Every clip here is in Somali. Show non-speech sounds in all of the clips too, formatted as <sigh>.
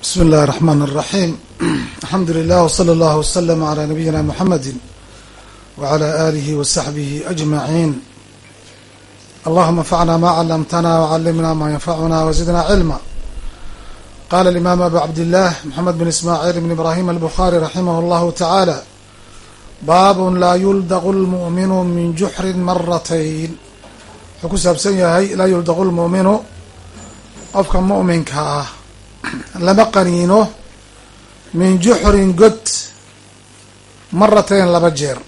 bismi illahi raxmaan raxiim <clears throat> alxamdu lilah wsala allahu waslama calaa nabiyina muxamedi wacala aalihi wasaxbihi ajmaciin allahuma anfacna ma calamtana wcalimna ma yanfacuna wazidna cilma qala alimaam abu cabdillaah moxamed bin ismaaciil ibn ibrahim albukhari raximah allahu tacaala baabun laa yuldaqu lmu'minu min juxrin maratayn wuxuu ku saabsan yahay laa yuldaqu lmu'minu qofka mu'minka ah lama qaniino min juxrin god maratayn laba jeer.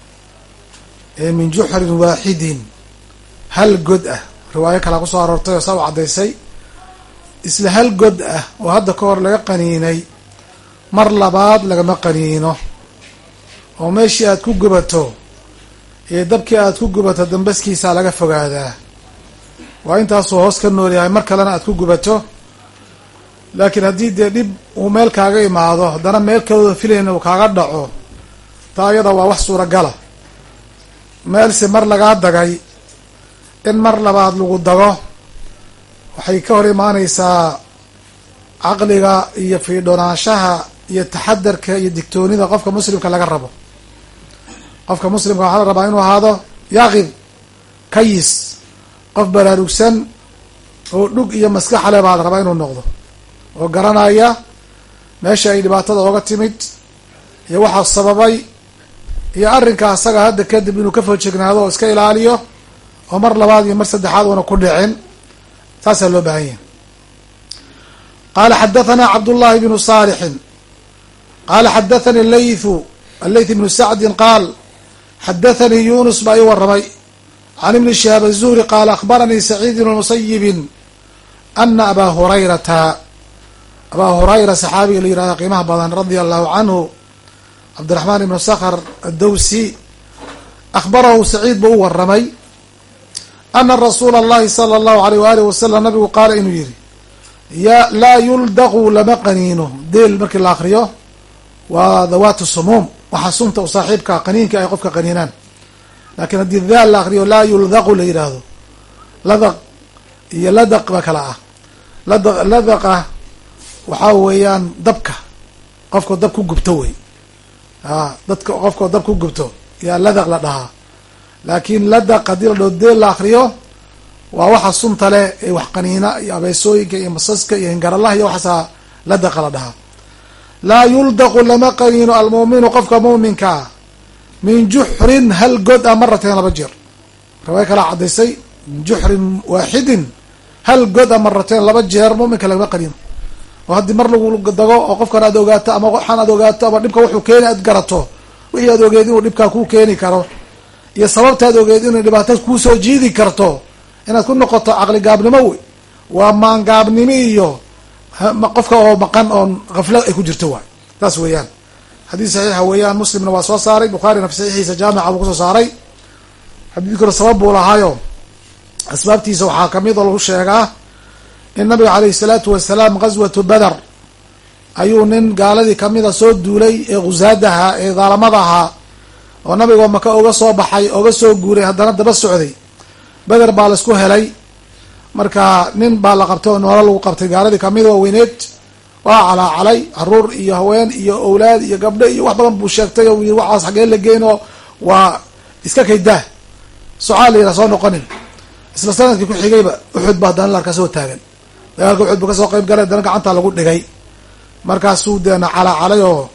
Ee min juxrin waaxidin hal god ah. Riwaayo kalaa ku soo aroortay oo saa u caddaysay. Isla hal god ah oo hadda ka hor laga qaniinay mar labaad lagama qaniino. Oo meeshii aad ku gubato iyo dabkii aad ku gubato dambaskiisaa laga fogaadaa. Waa intaasuu hoos ka nool yahay. Mar kalena aad ku gubato laakiin haddii dee dhib uu meel kaaga imaado haddana meel kalooda filayna uu kaaga dhaco taa iyada waa wax suuragala. Meelse mar lagaa dagay in mar labaad lagu dago waxay ka hor imaaneysaa caqliga iyo fiidhonaanshaha iyo taxadarka iyo digtoonida qofka muslimka laga rabo. Qofka muslimka waxaa la rabaa inuu ahaado yaaqid kayis qof baraarugsan oo dhug iyo maskaxale baa la rabaa inuu noqdo oo garanaya meesha ay dhibaatada ooga timid iyo waxaa sababay iyo arrinka asaga hadda kadib inuu ka foojegnaado oo iska ilaaliyo oo mar labaad iyo mar saddexaad uuna ku dhicin taasaa loo baahan yahay. Qaala xadathana cabdullahi bnu saalixin qaala xadathani laythu allayth bnu sacdin qaal xadathanii yunus baa ii waramay can ibni shihaab azuhri qaala akhbaranii saciid bnu musayibin ana abaa hurayrata abaa hurayra saxaabiga la yihahda qiimaha badan radia allahu canhu cabdiraxmaan ibnu sakhr addowsi akhbarahu saciid buu u waramay ana rasuula allahi sala allahu alayh waalihi wasalam nabigu qaala inuu yihi ya laa yuldaqu lama qaniino deel markii la akriyo waa dawaatu sumuum waxaa sunta u saaxiibka qaniinka ay qofka qaniinaan. Laakiin haddii daal la akriyo laa yuldaqu la yidhaahdo ladaq iyo ladaq ba kala ah. Lada ladaqa waxaa weeyaan dabka. Qofkao dab ku gubto wey. A dadka qofkao dab ku gubto. Yaa ladaq la dhahaa. Laakiin ladaq haddii la dhao deel la akriyo waa waxa sunta leh ee wax qaniina iyo abeesooyinka iyo masaska iyo hingaralaha iyo waxaasaa ladaqa la dhahaa. Laa yuldaqu lama qaniino almu'minu qofka mu'minkaa min juxrin hal god ah maratayn laba jeer. Riwaaya kalaa caddaysay min juxrin waaxidin hal god a maratayn laba jeer mu'minka lagama qaniino oo haddii mar lagu dago oo qofkan aad ogaato ama waxaan aad ogaato ama dhibka wuxuu keeni aad garato wixii aad ogeed inuu dhibkaa kuu keeni karo iyo sababtaad ogeed inay dhibaato kuusoo jiidi karto inaad ku noqoto caqli gaabnimo wey. Waa maangaabnimo iyo qofka oo maqan oon kafla ay ku jirto waay. Taas weeyaan. Xadiis saxiixa weeyaan muslimna waa soo saaray bukhaarina fi saxiixiisa jaamica buu ku soo saaray. Xadiidkuna sabab buu lahaayo. Asbaabtiisa waxaa ka mid oo lagu sheegaa in nabiga caleyhi salaatu wasalaam ghaswatu beder ayuu nin gaaladii kamida soo duulay ee khusaadaha ee daalamada ahaa oo nabigoo maka oga soo baxay oga soo guuray haddana daba socday. Beder baa la isku helay. Marka nin baa la qabtay oo noolo lagu qabtay gaaladii ka mid oo weyneed waa calaacalay carruur iyo haween iyo owlaad iyo gabdho iyo wax badan buu sheegtay oo yii waxaas xagee la geyn oo waa iska kaydaa. Socaa la yidhaha soo noqonin. Isla sannadkii ku xigayba uxud ba haddana larka soo taagan dagaalka uxud buu ka soo qayb galay haddana gacanta lagu dhigay. Markaasuu deena calaacalay oo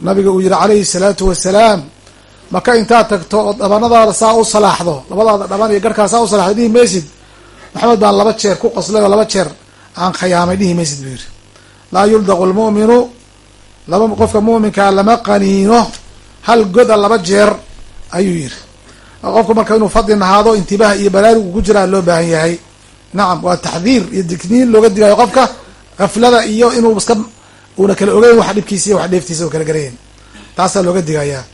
nabiga uu yihi calayhi salaatu wasalaam maka intaad tagto oo dhabanadaada saa u salaaxdo labadaada dhaban iyo garhkaa saa u salaxdo dhihi maysid maxamed baan laba jeer ku qoslay oo laba jeer aan khayaamay dhihi maysid buu yihi laa yuldaqu lmu'minu laba qofka mu'minkaa lama qaniino hal goda laba jeer ayuu yihi qofku marka inuu fadli nahaado intibaah iyo baraarugu ku jiraa loo baahan yahay nacam waa taxdiir iyo digniin looga digayo qofka kaflada iyo inuu iska uuna kala ogeyn wax dhibkiisa iyo wax dheeftiisa u kala garayen taasaa looga digayaa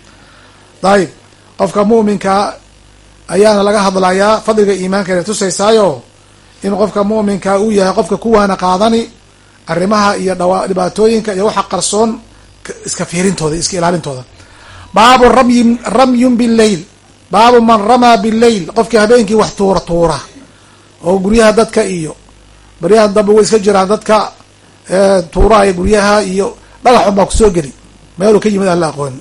dayib qofka mu'minka ayaana laga hadlayaa fadliga iimaanka inay tusaysaayo in qofka mu'minka uu yahay qofka kuwaana qaadani arrimaha iyo dhibaatooyinka iyo waxa qarsoon iska fiirintooda iska ilaalintooda. Baabu ramyun billayl. Baabu man ramaa billayl. Qofkii habeenkii wax tuura tuura oo guryaha dadka iyo baryahan dambe way iska jiraan dadka tuuraha guryaha iyo dhagaxun baa ku soo geli. Meeluu ka yimid aan la aqooni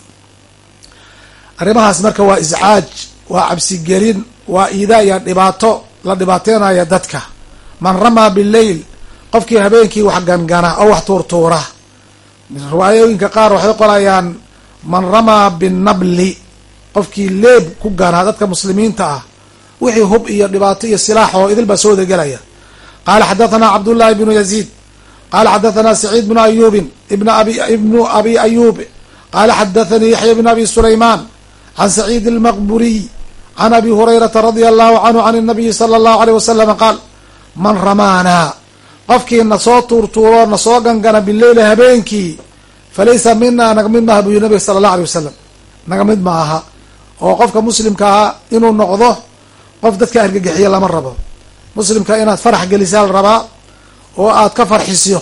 arrimahaas marka waa iscaaj waa cabsigelin waa iidaa iyo dhibaato la dhibaateynaya dadka. Man ramaa bileyl qofkii habeenkii wax gangana oo wax tuurtuura riwaayooyinka qaar waxay qorayaan man ramaa binabli qofkii leeb ku ganaa dadka muslimiinta ah wixii hub iyo dhibaato iyo silaax oo idil baa soo wadagelaya qaala xadathana cabdullahi bnu yaziid. Qaala xadathana saciid bnu ayubin ibn abi ibnu abi ayub qaala xadathanii yaxya bn abi sulayman can saciid almaqburiy can abi hurayrata radia allahu canhu can nabiyi sala allahu aleyh wasalama qaal man ramaanaa qofkii na soo tuurtuuro na soo gangana bileyli habeenkii falaysa mina naga mid maaha buyi nabiga sala allah alay wasalam naga mid ma aha. Oo qofka muslimka ah inuu noqdo qof dadka argagixiya lama rabo. Muslimka inaad farax gelisaa la rabaa oo aad ka farxisiyo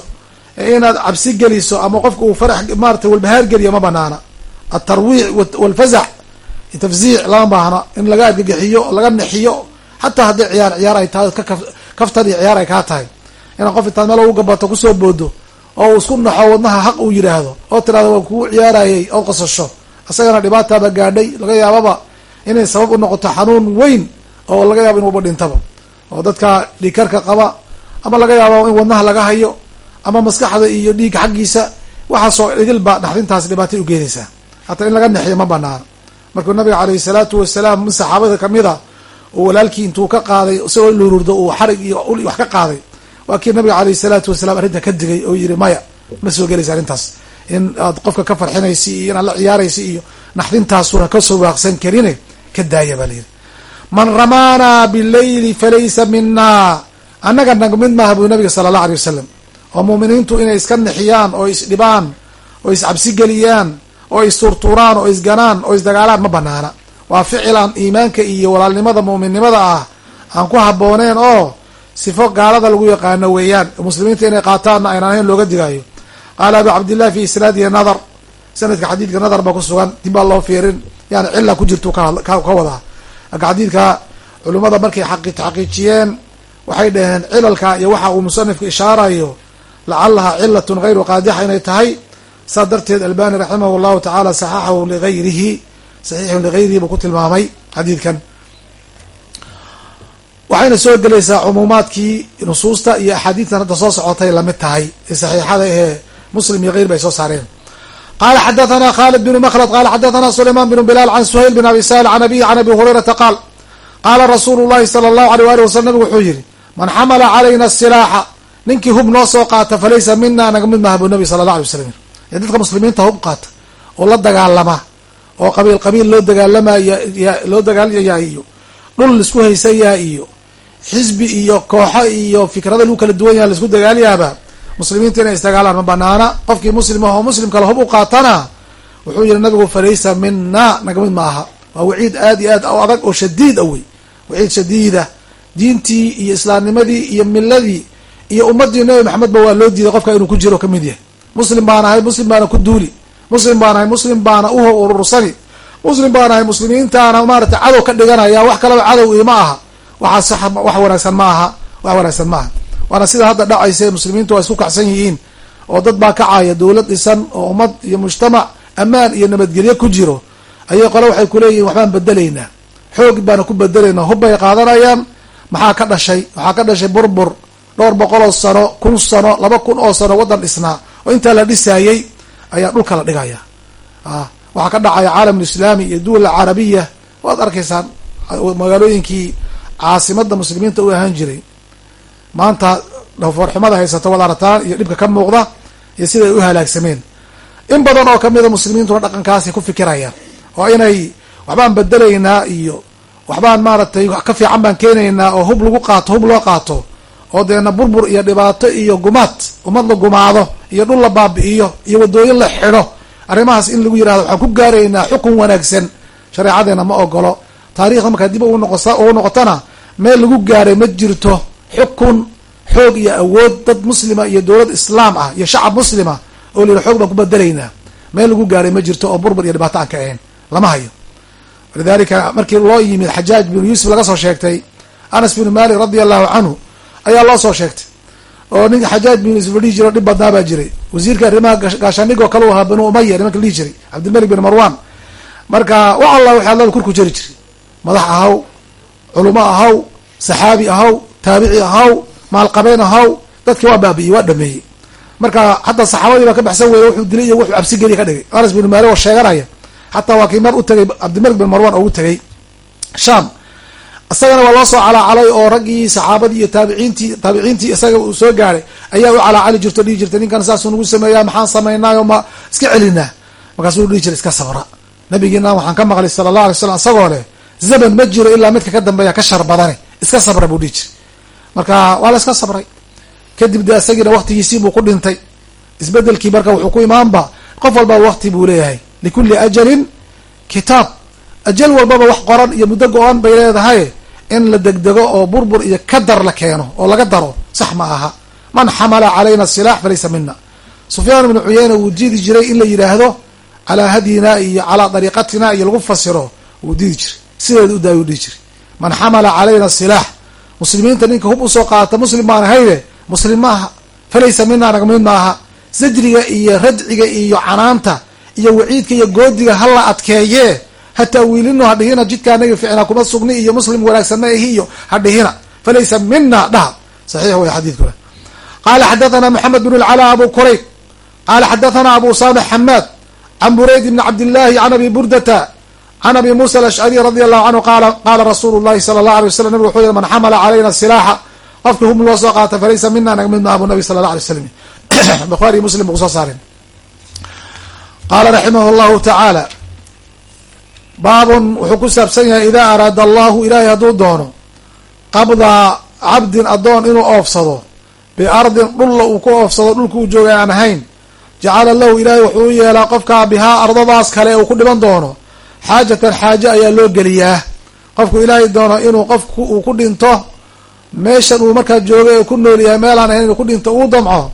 inaad cabsi geliso ama qofka uu farax maarata walbahaar geliyo ma banaana altarwiic walfazac tafziic lama baahno in laga argagixiyo laga nixiyo xataa haddii ciyaar ciyaar ay tahay kaftan iyo ciyaar ay kaa tahay. Inaad qof intaad meel ugu gabato ku soo boodo oo uu isku naxo wadnaha xaq uu yidhaahdo oo tirahdo waan kuu ciyaarayay oo qosasho isagana dhibaataaba gaadhay laga yaababa inay sabab u noqoto xanuun weyn oo laga yaabo inuuba dhintaba oo dadka dhiikarka qaba ama laga yaabo in wadnaha laga hayo ama maskaxda iyo dhiigga xaggiisa waxaasoo idilba naxdintaas dhibaatay ugeenaysaa hataa in laga nexiyo ma banaano markuu nabiga caleyhi salaatu wasalaam min saxaabada ka mid a oo walaalkii intuu ka qaaday isagoo lururdo uu xarig iyo ul wax ka qaaday waa kii nabiga caleyhi salaatu wasalaam arrinta ka digay oo yidhi maya ma soo gelaysa arrintaas. In aad qofka ka farxinaysa iyo inaad la ciyaaraysa iyo naxdintaasuna ka soo waaqsan karine ka daaya baa layidhi man ramaana bileyli falaysa mina annaga nag mid maaha buu nabiga sala allah alay wasalam oo muuminiintu inay iska nixiyaan oo isdhibaan oo iscabsigeliyaan oo isturtuuraan oo isganaan oo isdagaalaan ma banaana waa ficilan iimaanka iyo walaalnimada mu'minnimada ah. Aan ku habbooneen oo sifo gaalada lagu yaqaano weeyaan. Muslimiinta inay qaataanna aynaan ahayn looga digaayo. Qaala abu cabdillahi fi isnaadihi nadar. Sanadka xadiidka nadar baa ku sugan. Dib baa loo fiirin. Yani cila ku jirtu ka wadaa marka xadiidka culimmada markay xaqiijiyeen waxay dhaheen cilalka iyo waxa uu musanifku ishaarayo lacalaha cilatun hayru qaadixa inay tahay. Saa darteed albani raximah llahu tacaala saxaxahu ligayrihi saxiixun ligayrihi buu ku tilmaamay xadiidkan. Waxayna soo gelaysaa cumuumaadkii nusuusta iyo axaadiistan hadda soo socotay la mid tahay. Ee saxiixada ee muslim iyo geyr bay soo saareen qala xadathana khalid bn mklad qala xadathana sulayman bn bilal can suhayl bn abi sal an abiy can abi hurayrata qaal qaala rasuulu llahi sala allahu aleyh ali wasalam nabigu wuxuu yihi man xamala calayna silaaxa ninkii hub noo soo qaata falaysa mina naga mid maha bu nabi sala allah alay waslam ee dadka muslimiinta hub qaata oo la dagaalama oo qabiil qabiil loo dagaalamaya loo dagaalamaya iyo dhul la isku haysayaa iyo xisbi iyo kooxo iyo fikrada lagu kala duwan yaha la isku dagaalyaaba muslimiinta inay isdagaalaan ma banaana. Qofkii muslim ah oo muslim kale hub u qaatana wuxuu yihi nabigu falaysa mina naga mid ma aha waa waciid aad iyo aad o adag oo shadiid a wey. Waciid shadiida. Diintii iyo islaamnimadii iyo miladii iyo ummadii nabi maxamedba waa loo diiday qofka inuu ku jiro ka mid yahay. Muslim baan ahay muslim baana ku duuli. Muslim baan ahay muslim baana u urursani muslim baan ahay muslimiintaana maarata cadow ka dhiganaya. Wax kalaba cadow ima aha. Waxaa sax wax wanaagsan ma aha. Wax wanaagsan ma aha waana sida hadda dhacaysa muslimiintu waa isku kacsan yihiin oo dad baa kacaya dowlad dhisan oo ummad iyo mujtamac ammaan iyo nabadgelyo ku jiro. Ayay qole waxay kuleeyihin waxbaan bedelaynaa xoog baana ku bedelaynaa hub bay qaadanayaan. Maxaa ka dhashay? Waxaa ka dhashay burbur. Dhowr boqol oo sano kun sano laba kun oo sano waddan dhisnaa. Oo intaa la dhisaayey ayaa dhulka la dhigaya. Waxaa ka dhacaya caalam islaami iyo duwal carabiya. Waad arkaysaan magaalooyinkii caasimada muslimiinta u ahaan jiray maanta dhafoorxumada haysato wad arataan iyo dhibka ka muuqda iyo siday u halaagsameen. In badan oo kamida muslimiintuna dhaqankaasay ku fikirayaan oo inay waxbaan bedelaynaa iyo waxbaan maaragtay ka fiican baan keenaynaa oo hub lagu qaato hub loo qaato oo deena burbur iyo dhibaato iyo gumaad ummad la gumaado iyo dhul la baabi'iyo iyo waddooyin la xidho. Arrimahaas in lagu yiraahdo waxaan ku gaaraynaa xukun wanaagsan shareecadeena ma ogolo taarikhda markaa dib ugu noqotona meel lagu gaaray ma jirto xukun xoog iyo awood dad muslima iyo dowlad islaam ah iyo shacab muslima oo la yihi xoog baan ku bedelaynaa. Meel lagu gaaray ma jirto oo burbur iyo dhibaato aan ka ahayn lama hayo. Walidalika markii loo yimid xajaaj binu yuusuf laga soo sheegtay anas binu malik radia allahu canhu ayaa loo soo sheegtay. Oo nin xajaaj bin yusuf dhihi jiro dhib badnaa baa jiray. Wasiirka arrimaha gaashaandhig kale u ahaa banu umaya nimanka dhihi jiray cabdilmalik bin marwan marka wax alla waxay allada kurku jari jiray. Madax ahaw culamo ahaw saxaabi ahaw taabici ahaw maalqabeen ahaw dadki waa baabi'iyey waa dhameeyey. Marka hataa saxaabadii baa ka baxsan weeye wuxuu dilay iyo wuxuu cabsi geliya ka dhigay. Anas bin maali oo sheeganaya xataa waa kii mar u tegay cabdilmalik bin marwan oo u tegay sham isagana waa loo soo calaacalay oo raggii saxaabadii iyo taabiciintii taabiciintii isaga uu soo gaaray ayaa u calaacali jirto dhihi jirtay ninkan saasuu nagu sameeyaa maxaan samaynaayo ma iska celinaa markaasuu dhihi jiray iska sabra. Nabigiina waxaan ka maqlay sala allah alay slam isagoo leh zaman ma jiro ilaa midka ka dambeeya ka shar iska sabra buu dhihi jiray marka waa la iska sabray. Kadib de isagiina waktigiisii buu ku dhintay. Isbedelkii marka wuxuu ku imaanba qof walba wakti buu leeyahay. Likulli ajalin kitaab. Ajal walbaba wax qoran iyo muddo go-an bay leedahay in la degdego oo burbur iyo kadar la keeno oo laga daro. Sax ma aha. Man xamala calayna silaax falaysa mina sufyaan ibnu cuyeyna wuu diidi jiray in la yidhaahdo calaa hadyina iyo calaa dariiqatina iyo lagu fasiro wuu diidi jiray. Sideeda u daayuu dhihi jiray. Man xamala calayna silaax muslimiinta ninka hub u soo qaata muslim baan ahayde muslim maaha falaysa mina naga mid maaha. Sajriga iyo radciga iyo canaanta iyo waciidka iyo goodiga hala adkeeye hataa wiilino hadhihina jidka anaga ficnaa kuma sugni iyo muslim wanaagsanna ahi iyo hadhihina falaysa mina dhaha. Saxiix wey xadiidkuna qala xadathana moxamed bn lcala abu kurayb qala xadathana abu samix xamaad can burayd bni cabdillahi can abi burdata can abi musa alashcariy radi allahu canhu qala qala rasuulu llahi sala allah alay waslam nabig wuxuu yihi man xamala calayna silaaxa qofki hub loo soo qaata falaysa mina naga mid maaha nabi sala allah alay slam bukhariy muslim bu ku soo saaren qala raximah llahu tacaala baabun wuxuu ku saabsan yahay idaa araada allahu ilaahay hadduu doono qabda cabdin addoon inuu oofsado biardin dhulla uu ku oofsado dhulka uu joogay aan ahayn jacala lahu ilaahay wuxuu u yeelaa qofkaa bihaa ardadaas kale uu ku dhiman doono xaajatan xaaje ayaa loo geliyaa. Qofku ilaahay doono inuu qofku uu ku dhinto meeshan uu markaa joogay ku nool yahay meelaan ahayn inuu ku dhinto uu damco.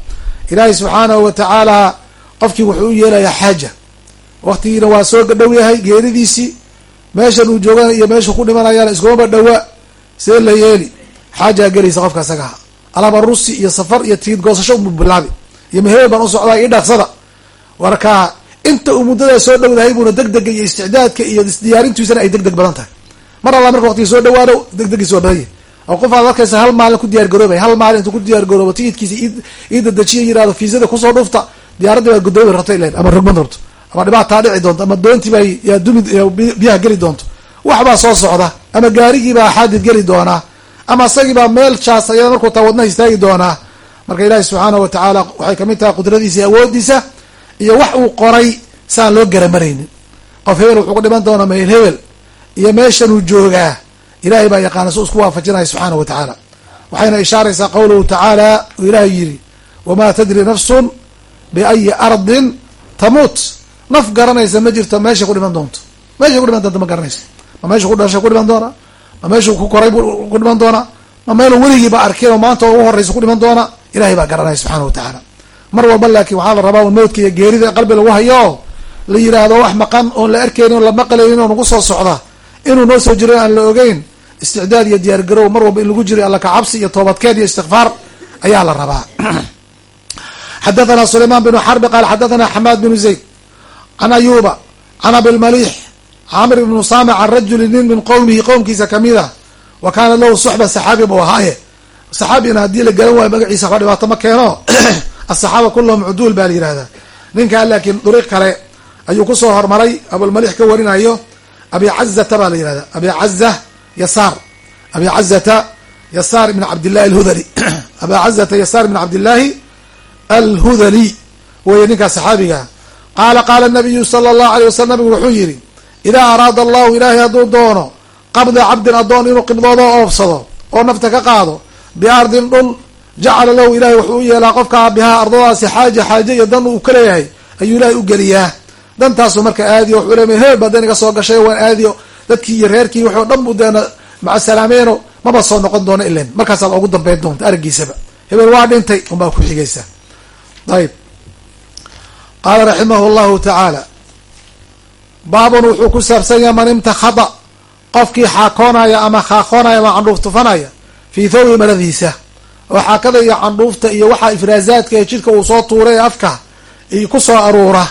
Ilaahay subxaanahu wa tacaala qofkii wuxuu u yeelayaa xaaja. Waktigiina waa soo dhow yahay geeridiisii. Meeshan uu joogana iyo meeshuu ku dhimanayana iskumaba dhowa see la yeeli. Xaajaa gelaysa qofka isagaha alaba rusi iyo safar iyo tigid goosasho umu bilaabi. Iyo maheel baan u socdaa io dhaqsada. Marka inta uu muddadaa soo dhowdahay buuna degdega iyo isticdaadka iyo isdiyaarintiisana ay deg deg badan tahay. Mar alla marka waqtigi soo dhawaado degdegiisa waa badan yahy oo qof aad arkaysa hal maalin ku diyaar garoobay hal maalin intuu ku diyaar garoobo tigidkiisa ii dadajiya yiraahdo fiisada ku soo dhufta diyaaradii baa gudoomi rabto ilan ama rogman rabto ama dhibaataa dhici doonto ama doontii yaa dumi biyaha geli doonto. Waxbaa soo socda ama gaarigiibaa xaadid geli doonaa ama isagiibaa meel jaas ayada markuu taa wadnaha istaagi doonaa. Marka ilaahi subxaanahu wa tacaala waxay ka mid tahay qudradiisa iyo awoodiisa iyo wax uu qoray saan loo garamaraynin. Qof hebel wuxuu ku dhiman doonaa meel hebel iyo meeshanuu joogaa ilahay baa yaqaana su isku waafajinaya subxaanahu wa tacaala. Waxayna ishaaraysaa qawluhu tacaala uu ilaahay yidhi wamaa tadri nafsun biayi ardin tamuut. Naf garanaysa ma jirto meeshay ku dhiman doonto. Meeshay ku dhiman doonto ma garanayso. Ma meeshuu ku dhashay ku dhiman doonaa ma meeshuu ku koray ku dhiman doonaa ma meeluu weligiiba arkin oo maanta ugu horraysa ku dhiman doona? Ilahay baa garanaya subxana wa tacaala mar walba laakiin waxaa la rabaa un mawdka iyo geerida qalbi lagu hayo la yidhaahdo wax maqan oon la arkaynin oon la maqlaynin oo nagu soo socda inuu noo soo jiro aan la ogeyn isticdaad iyo diyaar garow mar walba in lagu jiro alla kacabsi iyo toobadkeed iyo istikfaar ayaa la rabaa. <clears throat> Xadathana sulayman binu xarbi qaal xadathana xamaad binu zayd can ayuba can abilmalix camr ibnu saamic can rajuli nin min qowmihi qowmkiisa ka mid a wa kaana lahu suxba saxaabi buu ahaaye. Saxaabina haddii la garan waayo magaciisa waxba dhibaato ma keeno <clears throat> asaxaaba kulluhum cuduul baa la yihahdaa ninkaa laakiin duriiq kale ayuu ku soo hormaray abulmalix ka warinayo abi cazata baa la yihahda abi caza yasaar abi cazata yasaar ibn cabdillahi alhudali abi cazata yasaar ibn cabdillaahi alhudali weye ninkaa saxaabiga qaala qaala nabiyu sala allahu alay wasalam nabigu wuxuu yihi idaa araada allahu ilaahay hadduu doono qabda cabdin addoon inuu qibdoodo oobsado oo nafta ka qaado biardin dhul jacala lahu ilahay wuxuu u yeelaa qofkaa bihaa ardadaasi xaaja xaaje iyo dan uu ka leeyahay ayuu ilaahay u geliyaa dantaasu marka aadiyo wuxuu le heel baa dan iga soo gashay waan aadiyo dadkii iyo reerkii wuxuu dhan bu deena macasalaameeno maba soo noqon doono ilan markaasaad ugu dambeyn doonta araggiisaba hebel waa dhintay unbaa ku xigaysa ayb qaala raximahu llahu tacaala baabun wuxuu ku saabsan yahay man imtakhada qofkii xaakoonaya ama khaakoonaya ama candhuuf tufanaya fii thawbi maradiisa oo xaakada iyo candhuufta iyo waxaa ifraazaadka ee jidhka uu soo tuuray ee afka iyo ku soo aruura.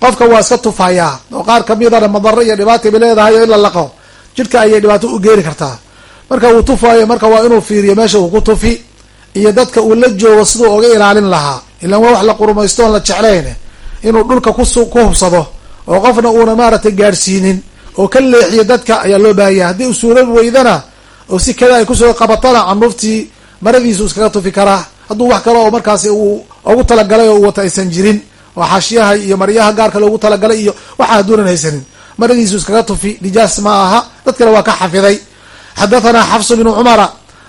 Qofka waa iska tufayaa oo qaar kamidana madaro iyo dhibaata bay leedahay oo in la laqo. Jidhka ayay dhibaato u geeni kartaa. Marka uu tufayo marka waa inuu fiiriyo meesha uu ku tufi iyo dadka uu la joogo siduu oga ilaalin lahaa. Ilaan waa wax la qurumaysto oon la jeclayn inuu dhulka kus ku hubsado oo qofna uuna maaragtay gaadhsiinin oo ka leexiyo dadka ayaa loo baahanya haddii u suurabi weydana oo si kada ay ku soo qabatana candhuuftii maradiisu iskaga tufi karaa hadduu wax kale oo markaasi uu ugu talagalay oo u wata aysan jirin oo xaashiyaha iyo maryaha gaarka loogu talagalay iyo waxa hadduunan haysanin maradiisu iskaga tufi nijaas ma aha. Dadkana waa ka xafiday. Xadathana xafs bnu cumara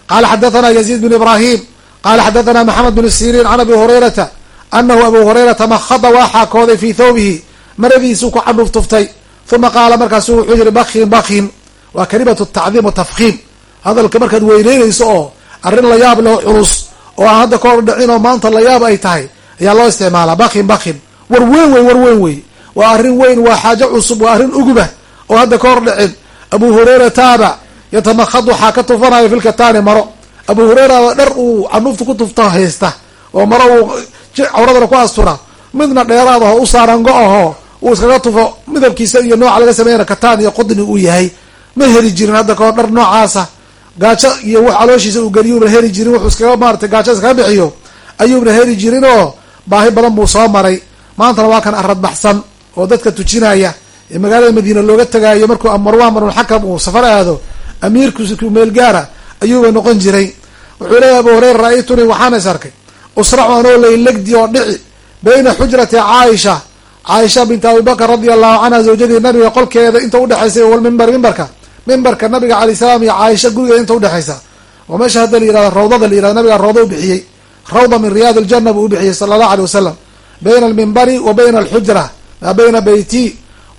qala xadathana yaziid bn ibrahim qala xadathana maxamed bn siriin can abi hurayrata anahu abu hurayrata makhada waa xaakooday fii thawbihi maradiisuu ku candhuuf tuftay. Uma qaala markaasu wuxuu yihi bakin bakin waa kalimatu tacdiim watafkiim hadalka markaad weyneynayso oo arrin layaab leh oo culus oo aan hadda kahor dhicin oo maanta layaab ay tahay ayaa loo isticmaalaa. Bakin bakin war weyn wey war weyn wey waa arrin weyn waa xaajo cusub waa arrin uguba oo hadda ka hor dhicin. Abu hurayra taaba yatamakad waxaa ka tufanayo filkataani maro. Abu hurayra dhar uu canuufta ku tufta haysta oo maro uu cawradana ku astura. Midna dheeraad aho u saaran go-aho uu iskaga tufo midabkiisa iyo nooca laga sameeyana kataan iyo qudni uu yahay. Ma heli jirin hadda kahor dhar noocaasa gaajo iyo w calooshiisa uu geliyuuna heli jirin wuxuu iskaga maarata gaajo iskaga bixiyo ayuuna heli jirin oo baahi badan buu soo maray. Maantana waa kan aradbaxsan oo dadka tujinaya ee magaalada madiina looga tagaayo markuu marwan banulxakam uu safar aado amiirku meel gaara ayuuba noqon jiray. Wuxuu leeyahy abu hureyra ra'aytunii waxaan is arkay. Usracu anoo laylegdi oo dhici bayna xujrati caaisha. Caaisha bint abibakr radia allahu canha zawjadii nabiga qolkeeda inta udhexaysay walmimbar mimbarka mimbarka nabiga alayh salaam iyo caaisha gurigeeda inta udhexaysa oo meesha hadda la yiraahdo rawdada la yiraahdo nabiga rawda ubixiyey rawda min riyaad ljana buu ubixiyey sala allahu aleyh wasalam bayna almimbari wa bayna alxujra maa bayna beyti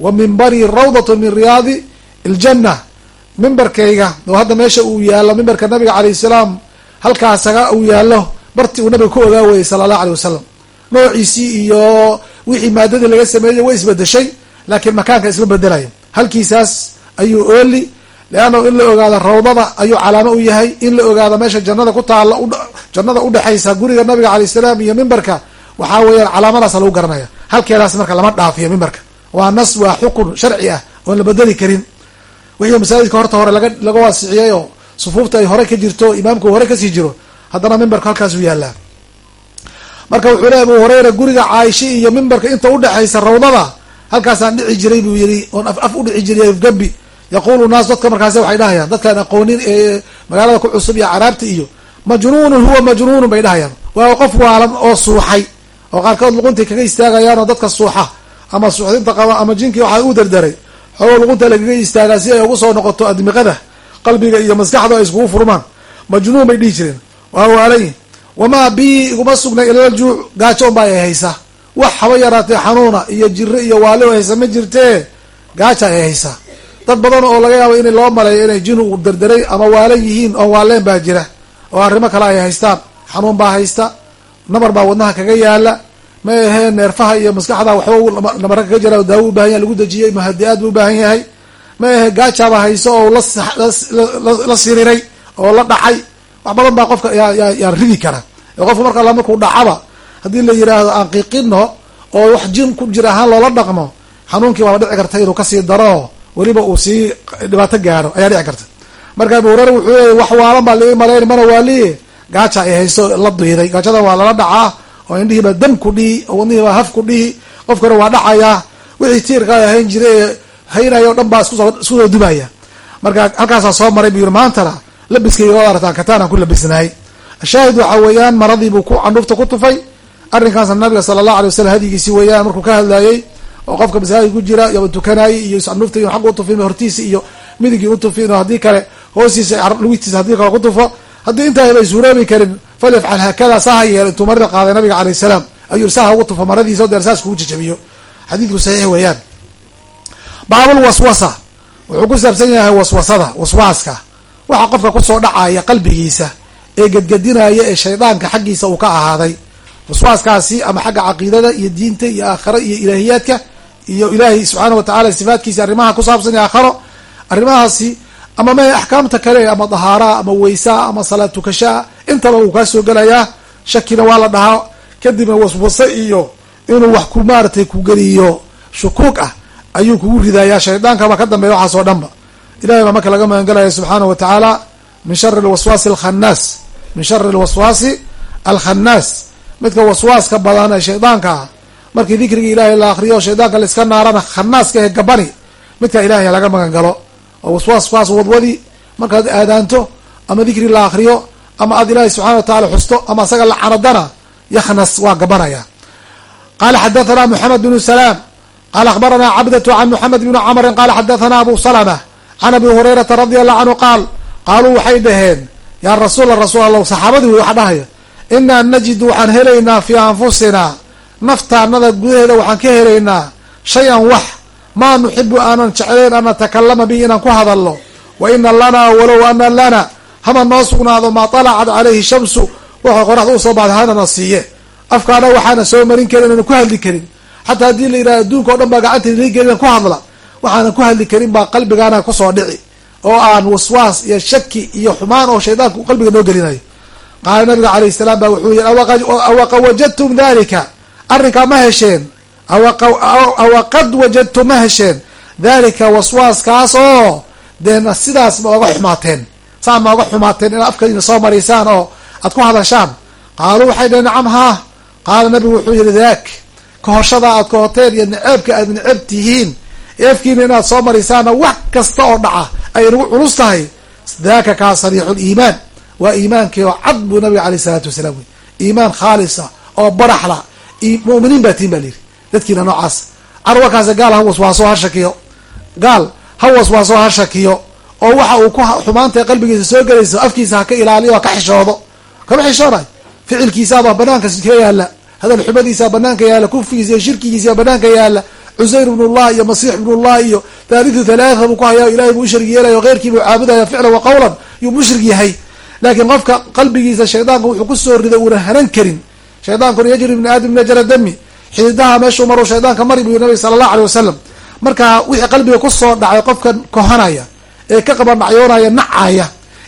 wa mimbari rawdatun min riyaadi iljana mimbarkayga oo hadda meesha uu yaalo mimbarka nabiga alayh salaam halkaasaga uu yaalo barti uu nabiga ku ogaa weyey sala allahu aleyh wasalam noociisii iyo wixii maadadii laga sameeyey way isbedeshay laakiin makaanka isma bedelayo. Halkiisaas ayuu ooli leannahu in la ogaado rawdada ayuu calaamo u yahay. In la ogaado meesha jannada ku taalla jannada udhexaysa guriga nabiga alayh salaam iyo mimbarka waxaa weeyaan calaamadaasa lagu garanaya. Halkeedaas marka lama dhaafiyo mimbarka. Waa nas waa xukun sharci ah oon la bedeli karin. Wixii masaajidka horta hore laga laga waasiciyay oo sufuufta ay hore ka jirto imaamku hore ka sii jiro haddana mimbarka halkaasuu yaallaa. Marka wuxuu leey abu hureyra guriga caaisha iyo mimbarka inta udhexaysa rawdada. Halkaasaan dhici jiray buu yihi oon af af udhici jiray afgambi yaqulu naas dadka markaasi waxay dhahayaan dadkaan aqoonin ee magaalada ku cusub iyo caraabta iyo majnuunun huwa majnuunun bay dhahayaan waa qof waalan oo suuxay oo qaarkood luquntay kaga istaagayaan oo dadka suuxa ama suuxdinta qaba ama jinkii waxaa u dardaray xoogo luqunta lagaga istaagaa si ay ugu soo noqoto admiqada qalbiga iyo maskaxda ay iskugu furmaan majnuun bay dhihi jireen waa waalay wamaa bi iguma sugnay ilaljuuc gaajo un baa ay haysa wax haba yaraatee xanuuna iyo jiro iyo waali haysa ma jirtee gaaja ay haysa dad badan oo laga yaabo in loo maleeyo inay jin u dardaray ama waalan yihiin oo waaleen baa jira oo arrimo kale ay haystaan. Xanuun baa haysta nabar baa wadnaha kaga yaalla ma ahee neerfaha iyo maskaxda waxba namara kaga jira daawo u baahan yahay lagu dejiyey mahadi-aad buu ubaahan yahay. Ma ahe gaajaba hayso oo la siriray oo la dhacay. Wax badan baa qofka yaan ridi kara. Qofka marka alla markuu dhacaba haddii la yiraahdo aan qiiqino oo wax jin ku jir ahaan loola dhaqmo xanuunkii baaba dhici karta inuu ka sii daro weliba uu sii dhibaato gaaro ayaa dhici karta. Marka abu wuxuu leeyay wax waalan baa lii malayn mana waaliye gaaja ay hayso la diiday. Gaajada waa lala dhacaa oo indhihiiba dam ku dhihi oo wadnihiiba haf ku dhihi. Qofkana waa dhacayaa wixii tiirka ay hayn jira ee haynaya o dhan baa isku soo dubaya. Marka halkaasaa soo maray buu yiri maantana labiskayga waad aragtaan kataan aan ku labisnahay ashaahid waxaa weeyaan maradii buu ku candhuufta ku tufay. Arrinkaasna nabiga sala allahu alay wasalam hadigiisi weeyaan markuu ka hadlayey oo qofka masaajid ku jira yaba tukanayay iyo candhuufta in xag utufin hortiisa iyo midigii utufin oo haddii kale hoostiisa lugitiisa haddii kale ku tufo. Haddii intaa bay suuroobi karin falyafcal haakada saha yeel intuu marada qaaday nabiga alayh salaam. Ayuu saha ugu tufo maradiisa o deer saas kugu jajabiyo xadiidku saxiix weeyaan. Baabul waswasa. Wuxuu ku saabsan yahay waswasada waswaaska. Waxa qofka ku soo dhacaya qalbigiisa ee gedgedinaya ee shaydaanka xaggiisa uu ka ahaaday. Waswaaskaasi ama xagga caqiidada iyo diinta iyo aakharo iyo ilaahiyaadka iyo ilaahay subxaana wa tacala sifaatkiisa arrimaha ku saabsan iyo aakharo arrimahaasi ama ma axkaamta kale ama dahaaraa ama weysaa ama salaad tukashaa intaba wuu kaa soo gelayaa shakina waa la dhahaa kadibna waswase iyo inuu wax ku maaratay ku geliyo shukuug ah ayuu kugu ridayaa. Shaydaanka baa ka dambeeya waxaas oo dhan ba ilahay baa marka laga magangelaya subxaanahu wa tacaala min shari lwaswaasi alkhannaas min shari lwaswaasi alkhannaas. Midka waswaaska badan ee shaydaanka ah markii dikriga ilaahay la akriyo shaydaanka la iska naarana khanaaska ee gabani midka ilahay laga magan galo oo waswaaskaas wadwadi. Markaad aadaanto ama dikri la akriyo ama aad ilaahay subxana wa tacala xusto ama asaga la canadana yakhnas waa gabanaya. Qala xadathana moxamed bnu salaam. Qala akhbarana cabdatu can moxamed bni camrin qala xadathana abu salama. Can abi hurayrata radi allahu canhu qaal qaaluu waxay dhaheen yaa rasuula rasuul allah saxaabadii wey waxa dhahaya inaa najidu waxaan helaynaa fii anfusinaa naftaanada gudaheeda waxaan ka helaynaa shay-an wax maa nuxibu aanan jeclayn an natakalama bihi inaan ku hadalno. Wa ina lanaa walow ana lana hama noo sugnaado maa talacat calayhi shamsu waxay qoraxda u soo baxda hanana siiye. Afkaana waxaana soo marin karin inaan ku hadli karin. Xataa haddii la yidhaha adduunka o dhan baa gacanta ligelin ku hadla. Waxaanan ku hadli karin baa qalbigaana ku soo dhici oo aan waswaas iyo shaki iyo xumaan oo shaydaanku qalbiga noo gelinayo. Qaala nabiga alayh salaam baa wuxuu yihi awaqa wajadtum dalika arrinkaa ma hesheen. Awaqad wajadtum ma hesheen. Dalika waswaaskaas oo deena sidaas ma oga xumaateen. Saa ma oga xumaateen inaad afkadiina soo maraysaan oo aad ku hadashaan. Qaaluu waxay dhaheen nacam haa qaala nabigu wuxuu yihi daak kahoshada aad kahoteen iyo niceebka aad neceb tihiin. Eefkiina inaad soo maraysaana wax kasta oo dhaca ay nagu culus tahay. Daaka kaa sariixu liimaan waa iimaankii oo cad buu nabiga aleyh isalaatu wasalaam wey iimaan khaalisa oo baraxla muminiin baa tiin ba layidhi dadkiina noocaas. Carwarkaasi gaal ha waswaaso ha shakiyo. Gaal ha waswaaso ha shakiyo. Oo waxa uu ku xumaantay qalbigiisa soo gelayso afkiisa ha ka ilaaliyo ha ka xishoodo. Kama xishoonayo ficilkiisaabaa banaanka ka yaalla hadal xumadiisa banaanka yaalla kufrigiisa iyo shirkigiisa banaanka yaalla cusayr ibnullah iyo masiix ibnullah iyo thalithu thalaatha buu ku hayaa ilahay buu ushrig yeelaya keyrkii buu caabudaya ficlan wa qawlan yuu mushrig yahay. Laakiin qofka qalbigiisa shaydaanka wuxuu ku soo rido uuna hanan karin shaydaankuna yajri min aadam najra dami. Xididaha meeshuu maru shaydaanka mari buu nabiga sala allahu alay wasalam marka wixii qalbiga ku soo dhacay qofkan kohanaya ee ka qabadhacyoonaya nacaya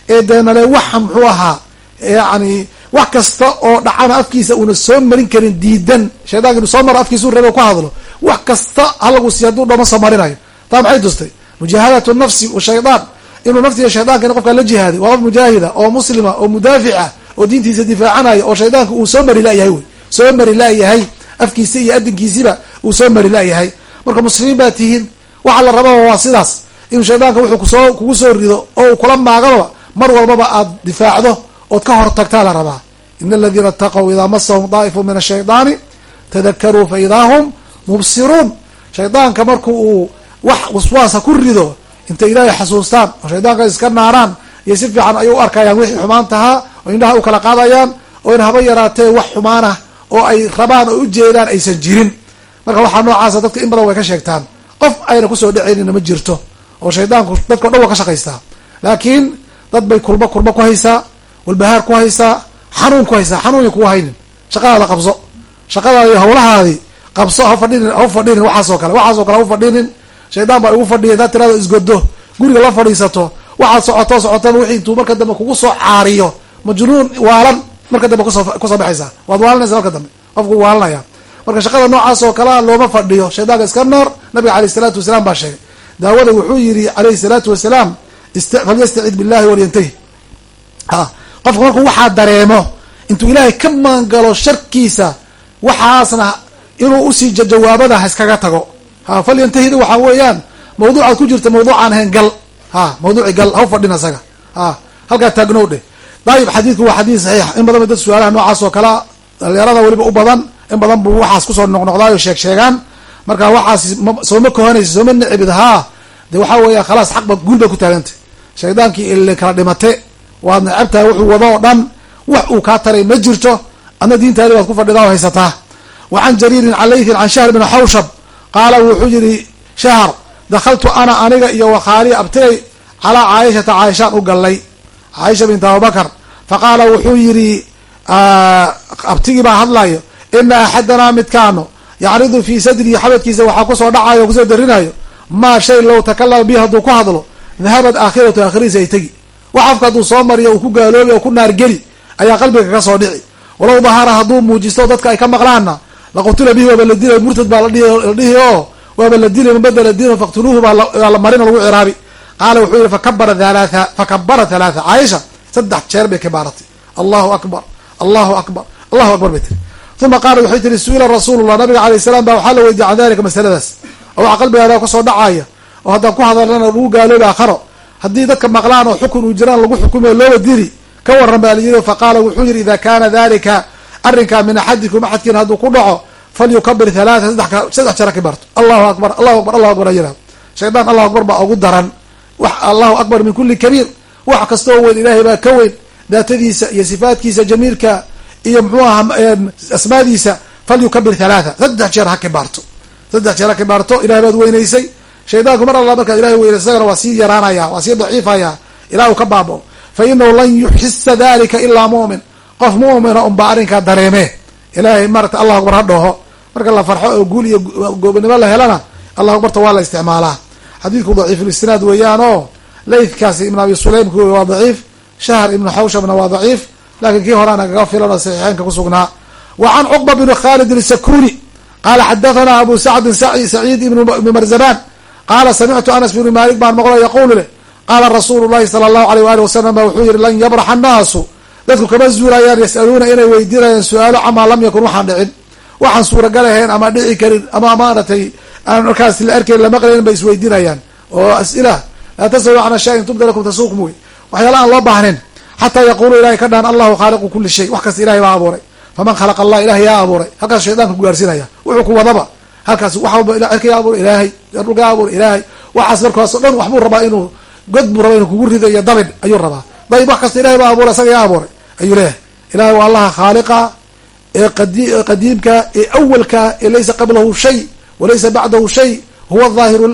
ee deenale waxa muxuu ahaa yani wax kasta oo dhacana afkiisa uuna soo marin karin diidan shaydanka inu soo maro afkiisa u rabe ku hadlo wax kasta halagu siiy haduu dhama soo marinayo. Taa maxay tustay mujaahadat nafsi washaydaan inuu naftiiyo shaydankana qofkaa la jihaaday waa qof mujaahida oo muslima oo mudaafica oo diintiisa difaacanaya oo shaydaanka uu soo mari layahay wey. Soo mari layahay afkiisa iyo adinkiisiba uu soo mari layahay. Marka muslimiin baa tihiin waxa la rababa waa sidaas. Inuu shaydaanka wuxuu ku soo kugu soo rido oo uu kula maagaba mar walbaba aad difaacdo ood ka hor tagtaa la rabaa. Ina aladiina ataqow idaa masahum daa'ifu min ashaydaani tadakaruu fa idaa hum mubsiruun. Shaydaanka marku uu wax waswaasa ku rido intay ilaahay xasuustaan oo shaydaanka iska naaraan iyo si fiican ayay u arkayaan wixii xumaan tahaa oo indhaha u kala qaadayaan oo in haba yaraatee wax xumaan ah oo ay rabaan oo ujeedaan aysan jirin. Marka waxaa noocaasa dadka in badan way ka sheegtaan. Qof ayna ku soo dhacaynina ma jirto oo shaydaanku dadka o dhan wa ka shaqaystaa laakiin dad bay kulba kulba ku haysaa walbahaar ku haysaa xanuun ku haysaa xanuunya kugu haynin. Shaqadaada qabso. Shaqadaadi hawlahaadi qabso ha fadhinin ha fadhinin waxaasoo kale waxaasoo kale ha fadhinin. Shaydaan baa igu fadhiya daa tirada isgodo guriga la fadhiisato waxaad socoto socotan wixii intuu marka dambe kugu soo caariyo. Majnuun waalan marka dambe ku soo baxaysaa. Waad waalanaysa marka dambe. Qofku waalanaya marka shaqada noocaas oo kalea looma fadhiyo shaydaanka iska noor nabiga aleyh isalaatu wasalaam baa sheegay. Daawada wuxuu yihi aleyhi salaatu wasalaam falyastacid billahi walyantahi a qofka markuu waxaa dareemo intuu ilaahay ka maangalo sharkiisa waxaasna inuu u sii jawaabada ha iskaga tago. Ha falyantahida waxaa weeyaan mawduucaad ku jirta mawduucaan ahayn gal mawduuci gal ha u fadhin asaga. Ha halkaa taagnow dheh. Daayib xadiidku waa xadiid saxiix. In badan ba dad su'aalaha noocaas oo kalea dhalinyarada weliba u badan in badan buu waxaas ku soo noqnoqdaayo sheeg sheegaan marka waxaas sooma kohanaysa sooma necbid haa de waxaa weeya khalaas xaqba guul bay ku taagantay. Shaydaankii ile kala dhimate waad necabtahay wuxuu wado oo dhan wax uu kaa taray ma jirto adna diintaadi waad ku fadhidaa oo haysataa. Wa can jariirin can laythin can shahr bn xawshab qaala wuxuu yihi shahr dakhaltu ana aniga iyo wakhaali abtigay calaa caaishata caaishaan u gallay caaisha bint abubakar faqaala wuxuu yihi abtigii baa hadlayo ina axadanaa midkaano yacridu fii sadrihi xabadkiisa waxaa ku soo dhacayo o ku soo darinayo maa shay low takalama bihi hadduu ku hadlo dahabad aakhiratu aakhirihiisa ay tegi wax afka hadduu soo mariyo uu ku gaaloobi oo ku naargeli ayaa qalbiga ka soo dhici walow dahara hadduu muujisto dadka ay ka maqlaanna laqutila bihi waaba la dilay murtad baa la dhihi oo waaba la dilay mabadela diino faqtuluuhu baa la marina lagu ciraabi qaala wuxuu yihi fakabara fakabara halaatha caaisha saddex jeer bay kibaaratay allahu akbar allahu akbar allahu akbar bay tiri uma qaalat waxay tiri su'ila rasuulullah nabiga alayh salaam baa waxaa la weydiye can dalika masaladaas oo waxa qalbigaada ka soo dhacaya oo haddaan ku hadalana lagu gaaloobi aakharo haddii dadka maqlaan oo xukun uu jiraan lagu xukumayo looba diri ka waran baa layiri faqaala wuxuu yihi ida kana dalika arrinkaa min axadikum axadkiina hadduu ku dhaco falyukabir halaata saddex jera kibarto allahu akbar allahu akbar allahu akbar ayira shaydaan allahu akbar baa ugu daran wax allahu akbar min kuli kabiir wax kastoo weyn ilaahay baa ka weyn daatadiisa iyo sifaatkiisa jamiilka iyo muxuu aha asmaadiisa falyukabir halaata saddex jeer ha kibaarto saddex jeer ha kibaarto ilahay baad weynaysay shaydaanku mar alla markaad ilahay weynaysa isagana waa sii yaraanaya waa sii daciifaya ilaa uu ka baabao fa inahu lan yuxisa dalika ilaa mu'min qof mu'mina unbaa arrinkaa dareeme ilaahay maarata allahu akbar ha dhaho marka la farxo oo guul iyo goobnimo la helana allahu akbarta waa la isticmaalaa. Xadiidku daciifulisnaad weeyaan oo laythkaasi ibn abi sulaymku waa daciif shahr ibnu xawshabna waa daciif laakiin kii horeana kaga filan oo saxiixeynka kusugnaa wa can cuqba bni khalid isakuni qala xadathana abu sacdin saciid ibn marzaban qaala samictu anas bnu malik baan maqlo yaqulu leh qaala rasuulu llahi sala allahu aleyh waali wasalam wuxuu yihi lan yabraxa annaasu dadku kama zuulayaan yasaluuna inay weydiinayaan su'aalo camaa lam yakun waxaan dhicin waxaan suuragal ahayn ama dhici karin ama maaratay aan markaas la arkayn la maqlayn bay isweydiinayaan oo as-ila laa tasalu can shayin tubda lakum tasuukum wey waxyaala aan loo baahnayn xataa yaqulu ilahay ka dhahan allahu khaaliqu kuli shay. Wax kasta ilahay baa abuuray. Faman khalaqa allah ilahay yaa abuuray. Halkaas shaydaanka ku gaarsiinaya. Wuxuu ku wadaba. Halkaas wax walba erka yaa abuuray ilaahay dhulka yaa abuuray ilaahay. Waxaas markaas o dhan waxbuu rabaa inuu god buu rabaa inuu kugu rido iyo dabin ayuu rabaa. Dayib wax kasta ilahay baa abuuray isaga yaa abuuray. Ayuu leeyahay. Ilahay waa allaha khaaliqa ee qadiimka ee awalka ee laysa qablahu shay walaysa bacdahu shay huwa aahiru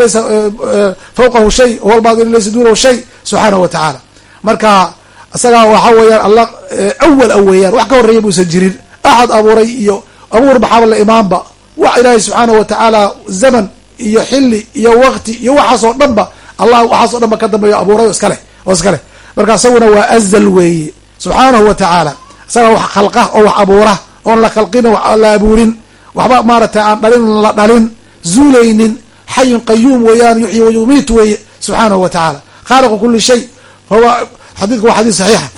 laysa fawqahu shay huwa albaatin laysa duunahu shay subxaanahu wa tacaala marka isagaa waxa weeyaan alla awal a weeyaan wax ka horreeya buusan jirin axad abuuray iyo abuur maxaaba la imaanba? Wax ilaahay subxaanahu wa tacaala zaman iyo xili iyo waqti iyo waxaas oo dhan ba allah waxaas o dhan ba ka dambeeyo abuuray oo iskaleh oo iska leh. Marka isaguna waa azal weeye subxaanahu wa tacaala isagaa wax khalqa oo wax abuura oon la khalqin la abuurin waxba maaratay aan dhalin la dhalin zuulaynin xayun qayuum weeyaan yuxyi wayumiit weeye subxaanahu wa tacaala. Khaaliqu kuli shay fahuwa xadiidku waa xadiis saxiixa.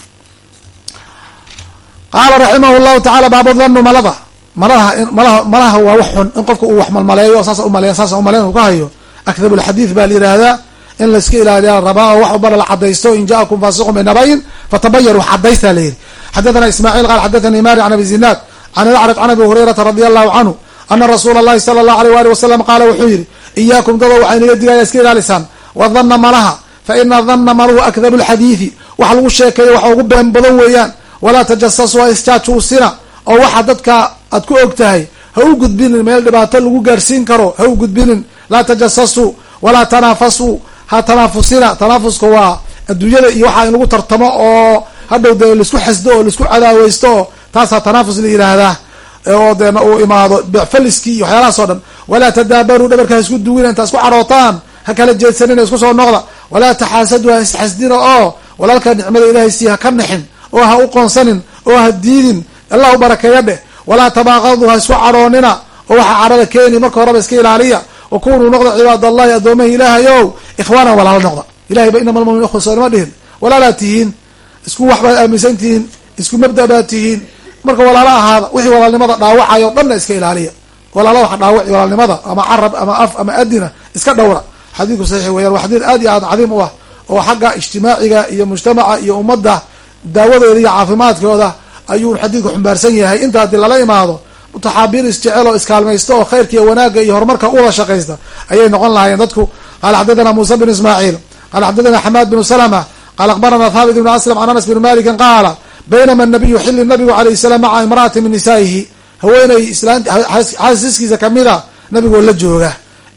Qaala raximah llahu tacala baabadanu malada. Malaha malaha malaha waa wax xun in qofka uu wax malmaleeyo saasa umaleya saasa umaleyn u ka hayo. Akdabulxadiid baa la yihahdaa in layska ilaaliyaa rabaa oo wax walbana la cadaysto in jaakum faasiqun binabayin fatabayanu cadaysta la yihi xadathana ismaaciil qaal xadathani mari can abi zinaad can ilacraj can abi hurayrata radi allahu canhu ana rasuula allahi sala allahu aleyh wali wasalam qaala wuxuu yihi iyaakum dado waxay naga digaya iska ilaalisaan. Wadana malaha fa ina dana maluhu akdabu lxadiidi wax lagu sheekeeyo waxa ugu been badan weeyaan walaa tajasasu ha isjaajuusina oo waxa dadka aad ku og tahay ha u gudbinin meel dhibaato lagu gaarsiin karo ha u gudbinin. Laa tajasasuu walaa tanaafasuu ha tanaafusina. Tanaafuska waa adduunyada iyo waxaa in lagu tartamo oo hadhow dee la isku xasdo oo la isku cadaaweysto oo taasaa tanaafus la yidhaahdaa oo deena uu imaado becfaliskii iyo waxyaalahaas o dhan. Walaa tadaabaruu dhabarka ha isku duwina intaa isku cadhootaan ha kala jeedsanina isku soo noqda. Walaa taxaasadu ha isxasdina oo walaalkaa nicmada ilaahay sii ha ka nixin oo ha u qoonsanin oo ha diidin. Allah u barakeeya dheh walaa tabaaqadu ha isku cadhoonina oo waxaa cadhada keeni marka horeba iska ilaaliya wa kunuu noqda cibaadallahi addoomahi ilaahay ow. Ikhwaana walaalo noqda. Ilahay ba inama lmumin ikhwa soonima dhihin. Walaalaa tihiin. Isku wax baad aaminsan tihiin. Isku mabda baad tihiin. Marka walaalo ahaada wixii walaalnimada dhaawacayo o dhanna iska ilaaliya. Walaalo wax dhaawaci walaalnimada ama carab ama af ama adina iska dhowra xadiidku saxiix weyan waa xadiid aad iyo aad cadiim u ah oo xagga ijtimaaciga iyo mujtamaca iyo ummadda daawadooda iyo caafimaadkooda ayuu xadiidku xumbaarsan yahay. Inta haddii lala imaado mutaxaabiin isjecel oo iskaalmaysta oo khayrka iyo wanaagga iyo horumarka uwada shaqaysta ayay noqon lahaayeen dadku. Qaala xadathana muusa bn ismaaciil qaala xadathana xamaad bnu salma qaala akbarana thaabit ibn aslam can anas bn malikin qaala baynama nabiyu xili nabigu alayh salaam maca imra'ati min nisaa'ihi. Haweeney islaan xaasiskiisa kamida nabigoo la jooga.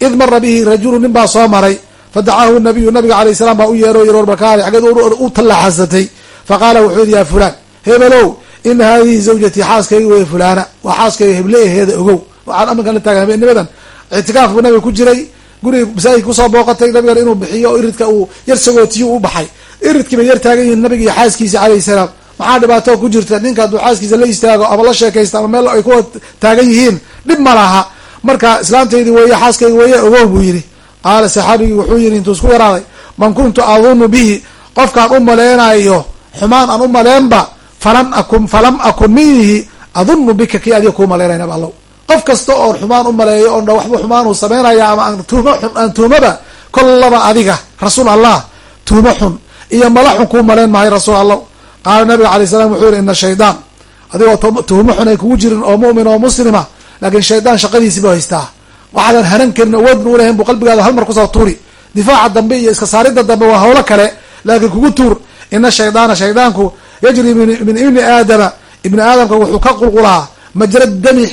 Id mara bihi rajulu nin baa soo maray fadacaahu nabiyu nabiga alayh salaam baa u yeero yir warbarkaale xageed u tallaxasatay faqaala wuxuu yidhi yaa fulaan hebelow ina hadihi zawjatii xaaskayga wey fulaana waa xaaskayga hebleheeda ogow. Waxaan aminkan la taagan habeenimadan ictikaaf nabiga ku jiray guriga masaajidka ku soo booqatay nabigana inuu bixiyo iridka uu yar sagootiyo u baxay. Iridkiibay yar taagan yihiin nabiga iyo xaaskiisa calayhi salaam. Maxaa dhibaato ku jirta? Ninka hadduu xaaskiisa la istaago ama la sheekaysta ama meel ay kuwa taagan yihiin dhib ma laha. Marka islaamtaydi weeye xaaskaydi weeye ogow buu yidhi. Qaala saxaabigii wuxuu yidhi intuu isku yaraaday man kuntu adunu bihi qofkaan u maleynayo xumaan aan u maleenba falan akun falam akun miihi adunu bika kii adiga kuu maleynaynaba allow. Qof kasta oon xumaan u maleeyo oon waxba xumaan uu sameynaya ama aan tuumo aan tuumaba kollaba adiga rasuul allah tuumo xun iyo mala xun kuu maleyn mahay rasuul allah qaala nabiga alay salam wuxuu yihi ina shaydaan adigoo tuhumo xun ay kugu jirin oo mu'min oo muslima laakiin shaydaan shaqadiisi buu haystaa. Waxaadan hanan karin awoodna ulahayn buu qalbigaada hal mar ku soo tuuri. Difaaca dambe iyo iska saaridda dambe waa howlo kale laakiin kugu tuur ina shaydaana shaydaanku yajri min ibni aadama ibni aadamka wuxuu ka qulqulaa majra dami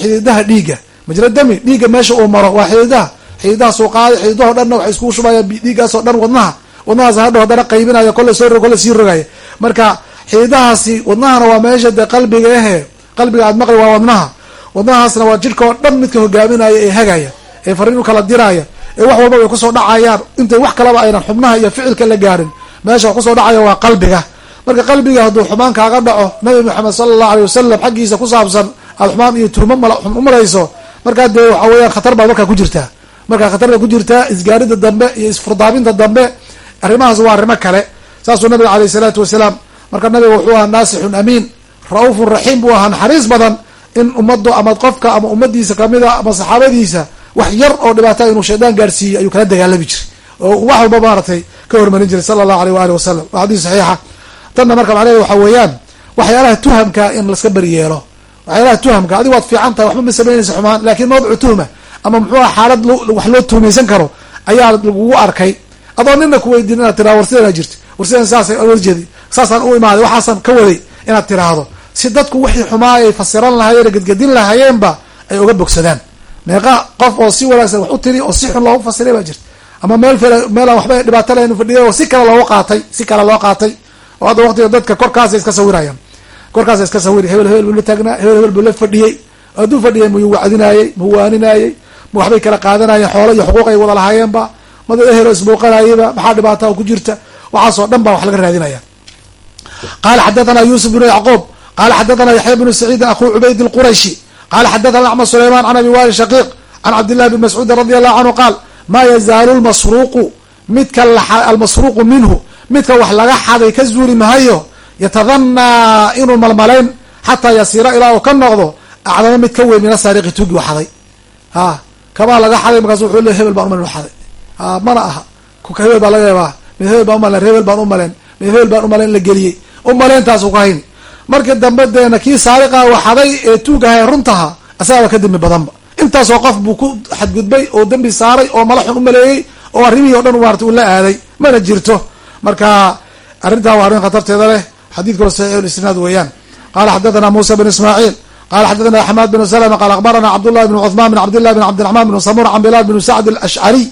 xididaha dhiigga. Majra dami dhiigga meesha uu maro waa xididaha. Xididahaasuu qaaday xididaho dhanna waxay iskugu shubaya dhiiggaasoo dhan wadnaha. Wadnahaas hadhow haddana qaybinaya kolle soo rog kolle sii rogaya marka xididahaasi wadnahana waa meesha dee qalbiga ehe. Qalbiga aad maqli waa wadnaha. Wadnahaasna waa jidhka oo dhan midka hogaaminaya ee hagaya ee fariin u kala diraya ee wax walba way ku soo dhacayaan. Intay wax kalaba aynan xubnaha iyo ficilka la gaarin meesha wax ku soo dhacaya waa qalbiga marka qalbiga hadduu xumaan kaaga dhaco nabi maxamed sala allahu alay wasalam xaggiisa ku saabsan aad xumaan iyo tuhmo u malayso markaa dee waxa weeyaan khatar baad markaa ku jirtaa markaa khatar baad ku jirtaa isgaaridda dambe iyo isfurdaabinta dambe arrimahaas waa arrimo kale. Saasuu nabiga alayh isalaatu wasalaam marka nabiga wuxuu ahaa naasixun amiin ra'uufun raxiim buu ahaa naxariis badan in ummaddu ama qofka ama ummadiisa kamida ama saxaabadiisa wax yar oo dhibaata inuu shaydaan gaarsiiyey ayuu kala dagaalami jiray. Oo wax walba maaratay ka hormarin jiray sala allahu aleyh waali wasalam waa xadiis saxiixa tanna marka macnaheed waxa weeyaan waxyaalaha tuhamka in laska beri yeelo waxyaalaha tuhamka adigu waad fiican tahay waxba ma samaynaysa xumaan laakiin mawdicu tuhma ama muxuu ah xaalad wax loo tuhmaysan karo ayaa lagugu arkay. Adoo nina kuweydiin inaad tiraado war sidanaa jirta war sidan saasa warjeedi saasaan u imaaday waxaasan ka waday inaad tiraahdo si dadku wixii xumaa ay fasiran lahaayeen gedgedin lahaayeenba ay uga bogsadaan. Meeqa qof oo si wanaagsan wax u tiri oo si xun loogu fasiray baa jirta. Ama meel meelaan waxba dhibaato lahayn fadhiya oo si kale loogu qaatay si kale loo qaatay oo hadda waqtiga dadka korkaasay iska sawirayaan korkaasa iska sawiri hebel hebel buu la taagnaa hebel hebel buu la fadhiyey. Hadduu fadhiyay muyuu wacdinaayey mu waaninayey ma waxbay kala qaadanayeen xoolo iyo xuquuq ay wada lahaayeenba. Mada ehelo isbuuqanayeyba maxaa dhibaata ku jirta? Waxaasoo dhan baa wax laga raadinaya. Qala xadathana yusuf bnu yacquub qala xadathana yaxya bnu saciidin akhu cubayd lqurayshi qala xadathana axmed sulayman can abi wali shaqiiq can cabdillahi bn mascuudin radi allahu canhu qaal maa yazaalu lmasruuqu midka almasruuqu minhu midka wax laga xaday ka zuuli mahayo yatadanaa inuu malmalayn xataa yasiira ilaa uu ka noqdo acdamo mid ka weyn min asaariqi tugi u xaday. Ha kabaa laga xaday markaas wuxuu le hebel baan umalin xaday. Ha mana aha. Kuka hebel baa laga yaabaa. Mid hebel baan umalen hebel baan umaleen mid hebel baan umalen la geliyey. Umaleentaasu ka hayn markii dambe kii saariqa waxaday ee tuugahay runtaha asagaba ka dembi badanba. Intaasoo qof buu ku xadgudbay oo dembi saaray oo mala xun umaleeyey oo arrimihii o dhan maarata uu la aaday. Mana jirto marka arrintaa waa arrin khatarteeda leh. Xadiidkuna saxiix lisnaad weeyaan. Qala xadathana musa bn ismaaciil. Qala xadathana xamaad bn slma qala akbarana cabdullahi bn cuثman bn cabdillahi bn cabdiraxman bn samur can bilal bn sacd alashcariy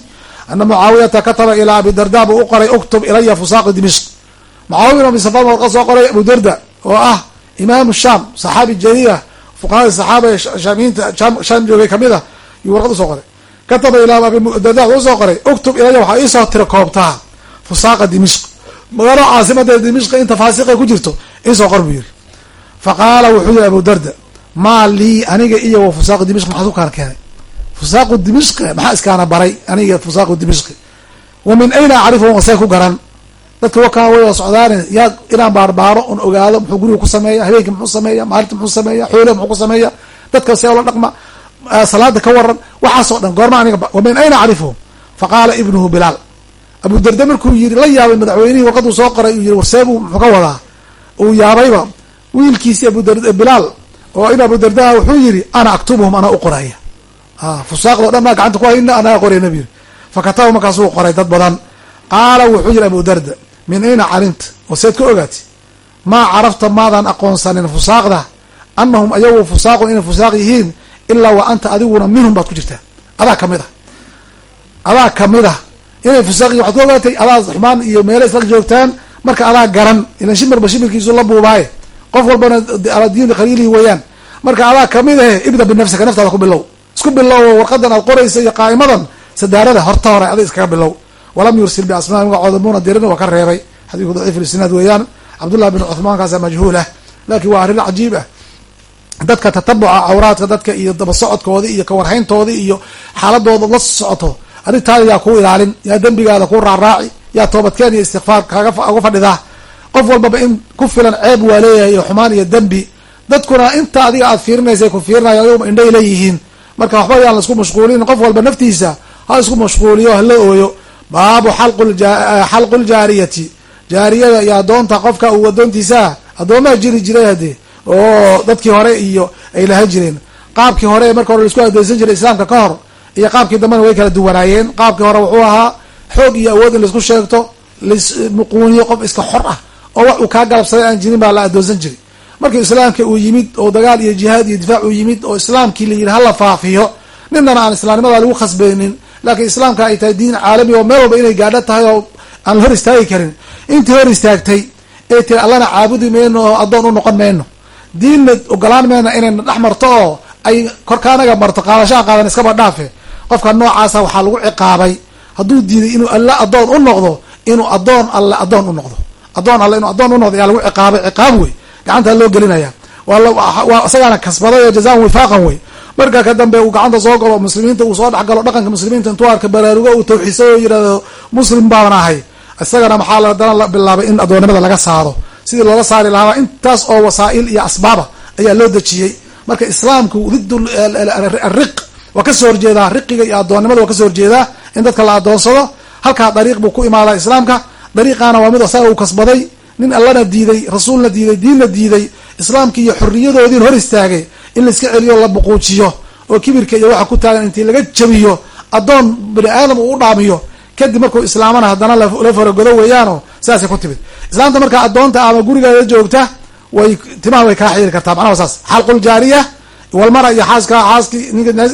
ana mucaawiyata kataba ilaa abi darda buu u qoray uktub ilaya fusaaqi dimishq. Mucaawiya abi safan warqa soo qoray abu darda oo ah imaamu sham saxaabi jaliila fuqahada saxaaba ee shaamiyiinta sham joogay ka mid ah yuu warqad u soo qoray. Kataba ilaa abi darda wuxuu u soo qoray uktub ilaya waxaa iisoo tira koobtaa fusaaqa dimishq magaalo caasimada dimishqa inta faasiqa ku jirto iisoo qor buu yiri fa wuxuu yihi abu darda maa lii aniga iyo wa fusaaqu dimishq maxaad ku kaana keenay fusaaqu dimishqi maxaa iskaana baray aniga fusaaqu dimishqi wa min ayna acrifu wasee ku garan dadka wakaa way socdaane yaa inaan baarbaaro on ogaado muxuu guriga ku sameeya habeenkii muxuu sameeya maalinta muxuu sameeya xoole muxuu ku sameeya dadka see ola dhaqma salaada ka waran waxaasoo dhan goorma aniga wa min ayna acrifu fa qaala ibnuhu bilaal abu darda markuu yiri la yaabay madaxweynihii warqaduu soo qoray uu yiri warseebu muxuu ka wadaa. Uu yaabayba wiilkiisi abudar oo in abu dardaa wuxuu yiri ana aktubuhum anaa u qoraya. Fusaaqdo dhan maa gacanta ku hayna anaa qoraya nabi yiri fakataba markaasuu qoray dad badan. Qaala wuxuu yiri abu darda min ayna calimta oo seed ka ogaati maa carafta maadaan aqoonsanin fusaaqda? Anahum ayagu fusaaqun inay fusaaq yihiin ilaa wa anta adiguna minhum baad ku jirtaa. Adaa ka mid a adaa ka mid a inay fusaaqi waxaad ku ogaatay adaa xumaan iyo meelo isla joogtaan marka adaa garan ilan shimirba shimirkiisu la buubaaye. Qof walbana ala diini khaliilihi weeyaan. Marka adaa ka mid ahe ibda binafsika naftaada ku bilow. Isku bilow warqadan aad qoraysa iyo qaa'imadan sadaarada horta hore adig iskaga bilow. Walam yursil biasmaa magacooda muuna dirin waa ka reebay. Xadiidku daciif isnaad weeyaan. Cabdullah bin cuthmaan kaasa majhuulah laakiin waa arrin cajiib ah. Dadka tatabuca cawraadka dadka iyo daba socodkooda iyo kawarhayntooda iyo xaaladooda la socoto arrintaada yaa kuu ilaalin yaa dembigaada kuu raaraaci yaa toobadkeen iyo istikfaar kaaga fadhidaa qof walbaba in ku filan ceeb waa leeyahay iyo xumaan iyo dembi. Dadkuna inta adiga aad fiirinaysa ku fiirinaya ayaguma indhay leeyihiin. Marka waxba yaan la isku mashquulin qof walba naftiisa ha isku mashquuliyo hala ooyo. Baabu xalqu ljaariyati jaariyada iyo adoonta qofka uu adoontiisaa addoomaha jiri jiray hadee oo dadkii hore iyo ay lahan jireen. Qaabkii hore marka hore la isku adeysan jiray islaamka ka hor iyo qaabkii dambena way kala duwanaayeen. Qaabkii hore wuxuu ahaa xoog iyo awood in la isku sheegto laismuquuniyo qof iska xor ah oo wax uu kaa galabsaday aan jirin baa la adoonsan jiray. Markii islaamka uu yimid oo dagaal iyo jihaad iyo difaac uu yimid oo islaamkii la yidhi hala faafiyo ninana aan islaamnimada lagu khasbeynin laakiin islaamka ay tahay diin caalami oo meel walba inay gaadho tahay oo aan la hor istaagi karin. Intii hor istaagtay ee tiri allana caabudi mayno oo addoon u noqon mayno. Diinna ogolaan mayno inayna dhex marto oo ay korkaanaga marto qaadashaha qaadan iskaba dhaafe qofka noocaasa waxaa lagu ciqaabay hadduu diiday inuu alla addoon u noqdo inuu addoon alle addoon u noqdo. Addoon alle inuu addoon u noqdo ayaa lagu ciqaabay. Ciqaab wey gacantaa loo gelinaya waa isagaana kasbaday oo jazaan wifaaqan wey marka ka dambe uu gacanta soo galo muslimiinta uu soo dhex galo dhaqanka muslimiinta intuu arka baraarugo uu tawxiisay oo yidhahdo muslim baaban ahay. Isagana maxaa ladana la bilaabay in addoonnimada laga saaro. Sidii looga saari lahaaba intaas oo wasaa'il iyo asbaaba ayaa loo dejiyey. Marka islaamku rid ariq waa ka soo horjeedaa riqiga iyo addoonnimada waa ka soo horjeedaa in dadka la addoonsado halkaa dariiq buu ku imaadaa islaamka. Dariiqaana waa mid isaga uu kasbaday. Nin allana diiday rasuulna diiday diinna diiday. Islaamki iyo xoriyadoodiin hor istaagay in laiska celiyo la buquujiyo oo kibirka iyo waxa ku taagan intii laga jabiyo addoon bani aadam uu u dhaamiyo. Kadib markuu islaamana haddana la faragodo weeyaano sidaasay ku timid. Islaamta markaa addoonta ama gurigeeda joogta way timaha way kaa xiiri kartaa macnaha saas. Xalqul jaariya walmara iyo xaaska xaaskii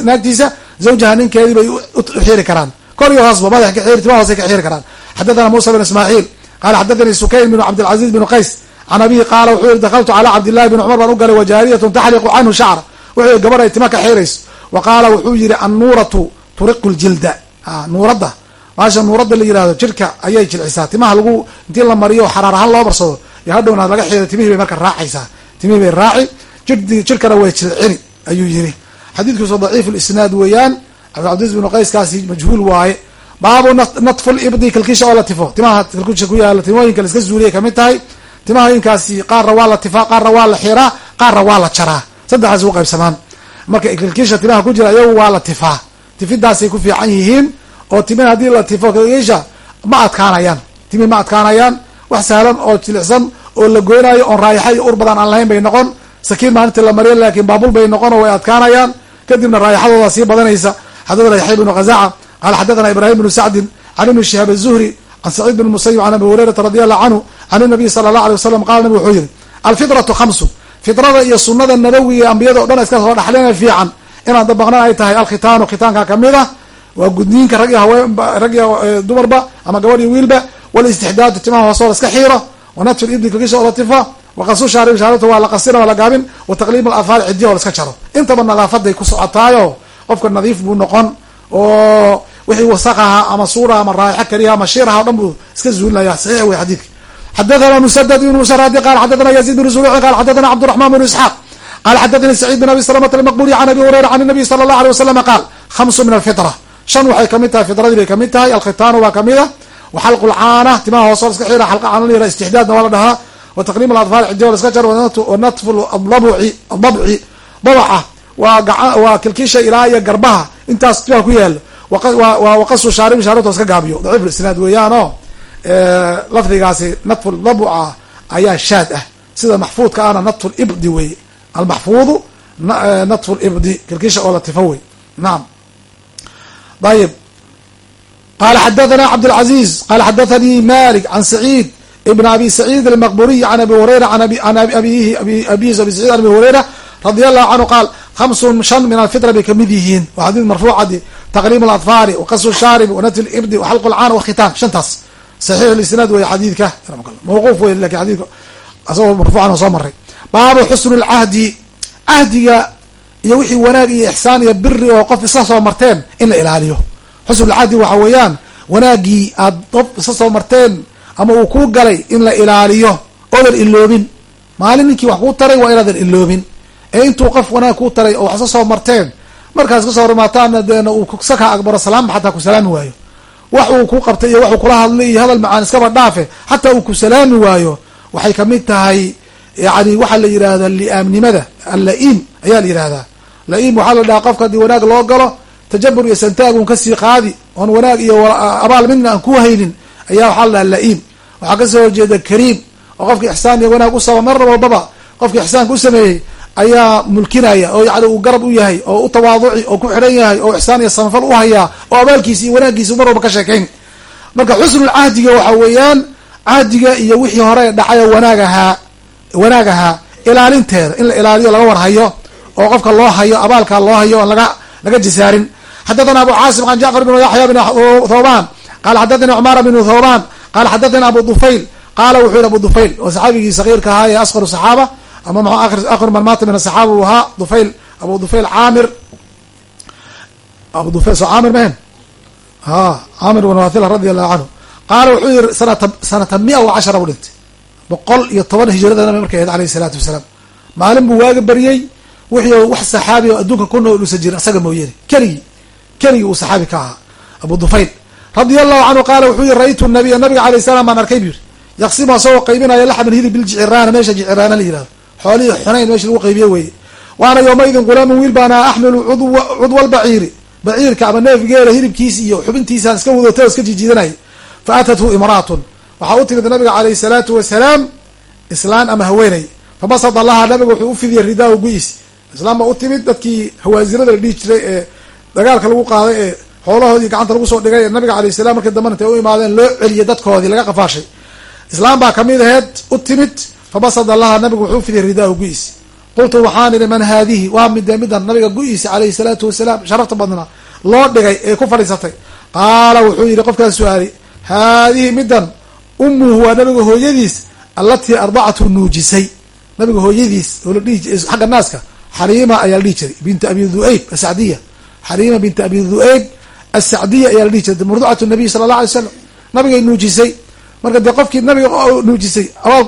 naagtiisa zawjaha ninkeedii bay u xiiri karaan. Kor iyo hoosba madax ka xiiri timaha hoosay ka xiiri karaan. Xadathana muusa bin ismaaciil qala xadathanii sukayn bn cabdilcaziz bn qays can abihi qaala wuxuu yihi dakaltu calaa cabdillahi bn cumar baan u galay wajaariyatun taxliqu canhu shacra wuxuu yihi gabadh ay tima ka xiirayso wa qaala wuxuu yihi annuuratu turiqu ljilda nuuradda. Maasha nuuradda la yihahdo jirka ayay jilcisaa. Timaha lagu intii la mariyo xaraar ahaan loo barsado iyo hadhowna laga xiiro timihii bay marka raacaysaa. Timihii bay raaci jirkana way jilcini ayuu yiri xadiidkiisu daciif lisnaad weeyaan cabdilcasiis binu qayskaasi majhuul waaye baabu natful ibdi kalkiisha oo la tifo. Timaha kalkiisha ku yaalla timooyinka laiska zuuliyay ka mid tahay timaha inkaasi qaarna waa la tifaa qaarna waa la xiraa qaarna waa la jaraa. Saddexdaas u qaybsamaan marka kalkiisha timaha ku jira iyagu waa la tifaa. Tifidaasay ku fiican yihiin oo timi haddii la tifo kalkiisha ma adkaanayaan. Timi ma adkaanayaan. Wax sahlan oo jilicsan oo la goynayo oon raayaxa iyo ur badan aan lahayn bay noqon sakiin maalintii la mariyo laakiin baabul bay noqon way adkaanayaan. Kadibna raayaxadooda sii badanaysa. Xadathana yaxya bnu khazaca qaala xadathana ibrahim bnu sacdin can ibni shihaab azuhri can saciid bn musayib can abi hurayrata radi allahu canhu can inabiy sala allah alay wasalam qala nabig wuxuu yihi alfitratu khamsun fitrada iyo sunada nabawiga ambiyada o dhan iska soo dhaxlina fiican. Inaan dabaqna ay tahay alkhitaanu khitaanka ka mid a waa gudniinka rag rag dumarba ama gabadh iyo wiilba walistixdaadu timaha hoose oo la iska xiiro wanatfu ibdi kalkiisha oo waqasu shaarib shaaribta waa la qasina waa la gaabin wa taqliim alafaar cidiya oo la jaro intaba nadaafaday ku socotaayo qofka nadiif buu noqon oo wixii wasaqaha ama suura ama raaixo keliya ama shiiraha o dhan buu iska zuulinaya saxiix wey xadiidka xadathana musadad ibnu musharadi qala xadathana yazid bnu zuluci qala xadathana cabdiraxman bnu isxaaq qala xadathani saciid bin abi salamata almaqbuli can abi hurayra can nabiy sala allah alay wasalama qaal khamsu min alfitra shan waxay ka mid tahay fitradii bay ka mid tahay alkhitaanu waa ka mid a waxalqu lcaana timaha hoose iska xiira xalqa caana la yihah istixdaadna waa la dhahaa wa taqliim aladfaar cidiya la iska jaro wanatfu adabci babaca waa kilkiisha ilaa iyo garbaha. Intaas timaha ku yaalo waqasu shaarib shaaribta iska gaabiyo. Daciif isnaad weeyaan oo lafdigaasi natfu dabuca ayaa shaad ah. Sida maxfuudka ana natfu libdi wey. Almaxfuudu natfu libdi kilkiisha oo la tifo wey. Naam. Ayib qala xadathana cabdاlcaziz qala xadathanii malik can saciid ibn abi saciid almaqburiy can abi hurayra an abihi abi an abi hurayra radi allahu canhu qaal hamsun shan min alfitra bay ka mid yihiin waa xadid marfuucadi taqliim aladfaari waqasu shaaribi wanatfi libdi waxalqu lcaan wakhitaan shantaas saxiix lisnaad wey xadiidka mawquuf wey laakiin xadidka asagoo marfuucan soo maray baabu xusnu lcahdi cahdiga iyo wixii wanaag iyo ixsaan iyo biri oo qof isla soo marteen in la ilaaliyo. Xusnulcahdi waxa weeyaan wanaagii aad dad isa soo marteen ama uu kuu galay in la ilaaliyo oodan iloobin. Maalin ninkii wax kuu taray waa inaadan iloobin. Ee intuu qof wanaag kuu taray oo wax isa soo marteen markaas ka soo hormaataana deena uu saka akbaro salaamba xataa ku salaami waayo. Wax uu ku qabtay iyo waxuu kula hadlay iyo hadal macaan iskaba dhaafe xataa uu ku salaami waayo. Waxay ka mid tahay yani waxaa la yidhahda li'aamnimada alla-iim ayaa la yidhahdaa la-iim waxaa la dhahaa qofka haddii wanaag loo galo tajabur iyo santaag un ka sii qaadi oon wanaag iyo abaal midna aan ku haynin ayaa waxaa la dhaha la-iim. Waxaa ka soo horjeeda kariim oo qofka ixsaan iyo wanaag usaba mar walbaba qofka ixsaanka u sameeyey ayaa mulkinaya oo yani uu garab u yahay oo u tawaaduci oo ku xidhan yahay oo ixsaan iyo samafal u hayaa oo abaalkiisa iyo wanaaggiisa mar walba ka sheekayn. Marka xusnul cahdiga waxa weeyaan cahdiga iyo wixii hore dhacay oo wanaag ahaa ilaalinteeda in la ilaaliyo laga warhayo oo qofka loo hayo abaalka loo hayo oon laga laga jisaarin xadathana abu caasim an jacfar bn yaxya bn thawban qala xadathani cumara bn thawban qala xadathani abu dufayl qaala wuxuu yihi abu dufayl oo saxaabigii sagiirka ahaa ee asqaru saxaaba ama akr man maata min asaxaaba uu ahaa dufayl abu dufayl caamir abu dufayl soo caamir mahen ha caamir bn radi allahu canhu qaala wuxuu yihi sanata sanata mia wa cashara u dhintay boqol iyo toban hijrada nabi markay ahayd alayh isalaatu wasalaam maalin buu waaga baryey wixii wax saxaabi oo adduunka ku nool uusan jirin isaga mooyane keligii keligii uu saxaabi ka ahaa abu dufayl radia allahu canhu qaala wuxuu yihi ra-ytu nabiya nabiga alayh salam baan arkay bu yiri yaqsimu asagoo qaybinaya laxman hilib biljiciraana meesha jiciraana la yihahdo xoolihii xunayn meesha lagu qaybiye weye waana yoomaidin gulaamun wiil baana axmilu cudwa lbaciiri baciirka ama neefgeela hilibkiis iyo xubintiisaan iska wadotay oo iska jijiidanayay fa atathu imraatun. Waxaa u timid nabiga calayhi salaatu wasalaam islaan ama haweeney fabasada laha nabiga wuxuu ufidiyay ridaa gu-is islaam baa u timid dadkii hawaasirada la dhihi jiray ee dagaalka lagu qaaday ee xoolahoodii gacanta lagu soo dhigay ee nabiga alayh salam markii dambana intay u imaadeen loo celiyay dadkoodii laga qafaashay. Islaam baa ka mid aheyd u timid fabasada laha nabigu wuxuu ufidiyay ridaa gu-is qultu waxaan idhi man haadihi? Waa midee midan nabiga gu-iisi calayhi salaatu wasalaam sharafta badnaa loo dhigay ee ku fadhiisatay. Qaala wuxuu yihi qofkaas su'aali haadihi midan umuhu waa nabiga hooyadiis allatii ardacathu nuujisay. Nabiga hooyadiis oo la dhihi xagga naaska xariima ayaa la dhihi jiray bintu abi dhu'eyb asacdiya xariima bintu abi dhu'eyb asacdiya ayaa la dhihi jiray murducatu nabiy sala allah alay slam nabigay nuujisay marka dee qofkii nabiga nuujisay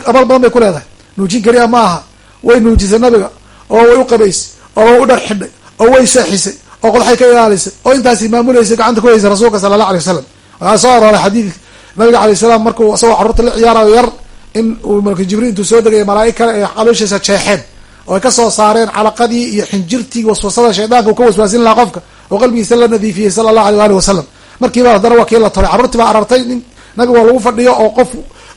abaal badan bay ku leedahay nuujin keliya ma aha way nuujisay nabiga oo way u qabaysay oo way u dhar xidhay oo way seexisay oo qodaxay ka ilaalisay oo intaasi maamuleysay gacanta ku haysay rasuulka sala allah alay wasalam waxaa soo arooray xadiid nabiga alayh salaam markuu isagoo carruurta la ciyaarayo yar in uu malka jibriil intuu soo degaya malaa'ig kale ee calooshiisa jeexeen oo ay ka soo saareen calaqadii iyo xinjirtii waswasada shaydaanka uu ka waswaasin lahaa qofka oo qalbigiisa la nadiifiyey sala allahu aleyh waali wasalam markiiba haddana waa kii la toray. Carruurtii baa arartay nin nabiga waa lagu fadhiyo oo qof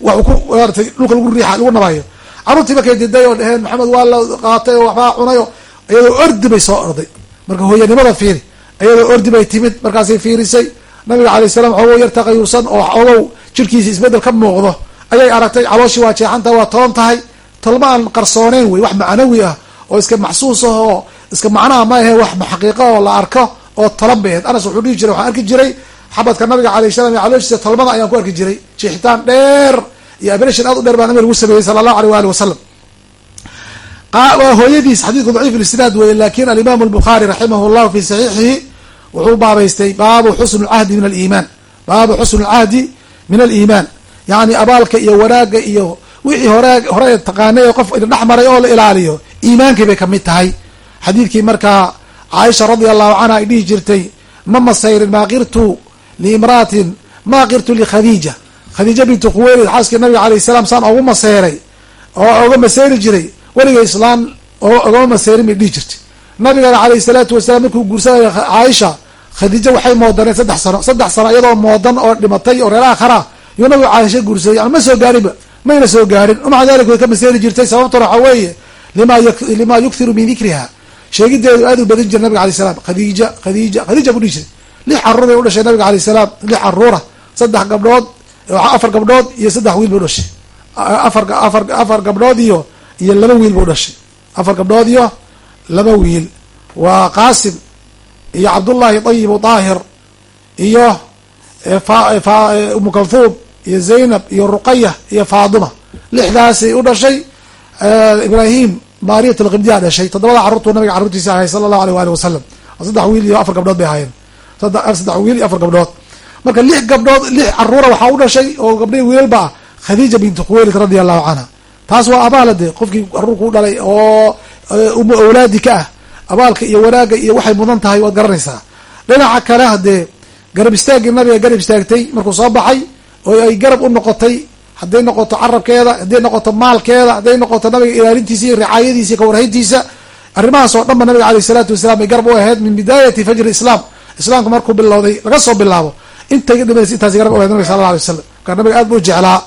waxuu ku maratay dhulka lagu riixa lagu nabayo carruurtii markay diday oo dheheen maxamed waa la qaatay oo waxbaa cunay oo iyadoo ordi bay soo orday. Marka hooyanimada fiiri. Iyadoo ordi bay timid. Markaasay fiirisay. Nabiga alayh salam xogow yar taqayuusan oo xogow jirkiisa isbeddel ka muuqdo. Ayay aragtay calooshii waa jeexanta waa toon tahay. Tolma aan qarsooneyn wey wax macnawi ah oo iska maxsuus ah oo iska macnaha ma ahe wax xaqiiqa oo la arko oo ahayd anas wuxuu dhihi jiray waxaan arki jiray xabadka nabiga alayh salam iyo calooshiisa tolmada ayaan ku arki jiray jeexitaan dheer iyo abreshin aad u dheer baa nabiga lagu sameeyey sala allahu aleyh waali wasalam waa hooyadiis xadiidku daciif lisnaad weye laakiin alimaam albukhaari raximah llahu fi saxiixihi wuxuu baabaystay baabu xusn lcahdi min aliimaan baabu xusn lcahdi min aliimaan yani abaalka iyo wanaaga iyo wixii hore hore taqaanay qof idin dhex maray oo la ilaaliyo iimaankii bay ka mid tahay xadiidkii markaa caaisha radia allahu canha ay dhihi jirtay ma masayrin maa qirtu liimraatin ma qirtu likhadiija khadiija. Bintu khuweylid xaaskii nabiga alayh salam saan ogu maseyray oo oga maseyri jiray weliga islaan oo ogama maseyrin bay dhihi jirtay. Nabigana alayh salaatu wasalaam markuu guursanaya caaisha khadiija waxay moodaneen saddex sano saddex sano iyadoo moodan oo dhimatay oo reer aakhara. Yuu nabigu caaisha guursaday yani ma soo gaarinba mayna soo gaarin. Maca dalik way ka maseeri jirtay sababtuna waxa weeye lima lima yukthiru min dikriha sheegideedu aad u badin jira nabiga alay salam khadiija khadiija khadiija buu dhihi jiray. Lix carruur bay udhashay nabiga alayh salaam. Lix caruura. Saddex gabdhood afar gabdhood iyo saddex wiil bay udhashay afar afar afar gabdhood iyo iyo laba wiil buu dhashay. Afar gabdhood iyo laba wiil. Waa qaasim iyo cabdullahi tayibu daahir iyo umu kalhuum iyo zaynab iyo ruqaya iyo faadima. Lixdaasay u dhashay ibrahim maariyat alqibdiya dhashay toddobada carruurtuu nabiga carruurtiisa ahay sala allahu aleyh waali wasalam saddex wiil iyo afar gabdhood bay ahaayeen. Saddex wiil iyo afar gabdhood. Marka lix gabdhood lix caruura waxaa u dhashay oo gabdhihii wiilalba ah khadiija bintu khuwaylid radia allahu canha taas waa abaala dee qofkii caruurka u dhalay oo umu awlaadi ka ah. Abaalka iyo wanaagga iyo waxay mudan tahay waad garanaysaa. Dhinaca kale haddee garab istaaggii nabiga garab istaagtay markuu soo baxay oo ay garab u noqotay hadday noqoto carabkeeda hadday noqoto maalkeeda hadday noqoto nabiga ilaalintiisa iyo ricaayadiisa iyo kawarhayntiisa arrimahaas oo dhan nabiga aleyh isalaatu wasalaam ay garab u ahayd min bidaayati fajri islaam. Islaamka markuu bilowday laga soo bilaabo. Intay dhimanaysa intaasi garab u ahayd nabiga sala alla alay wasalam marka nabiga aad buu jeclaa.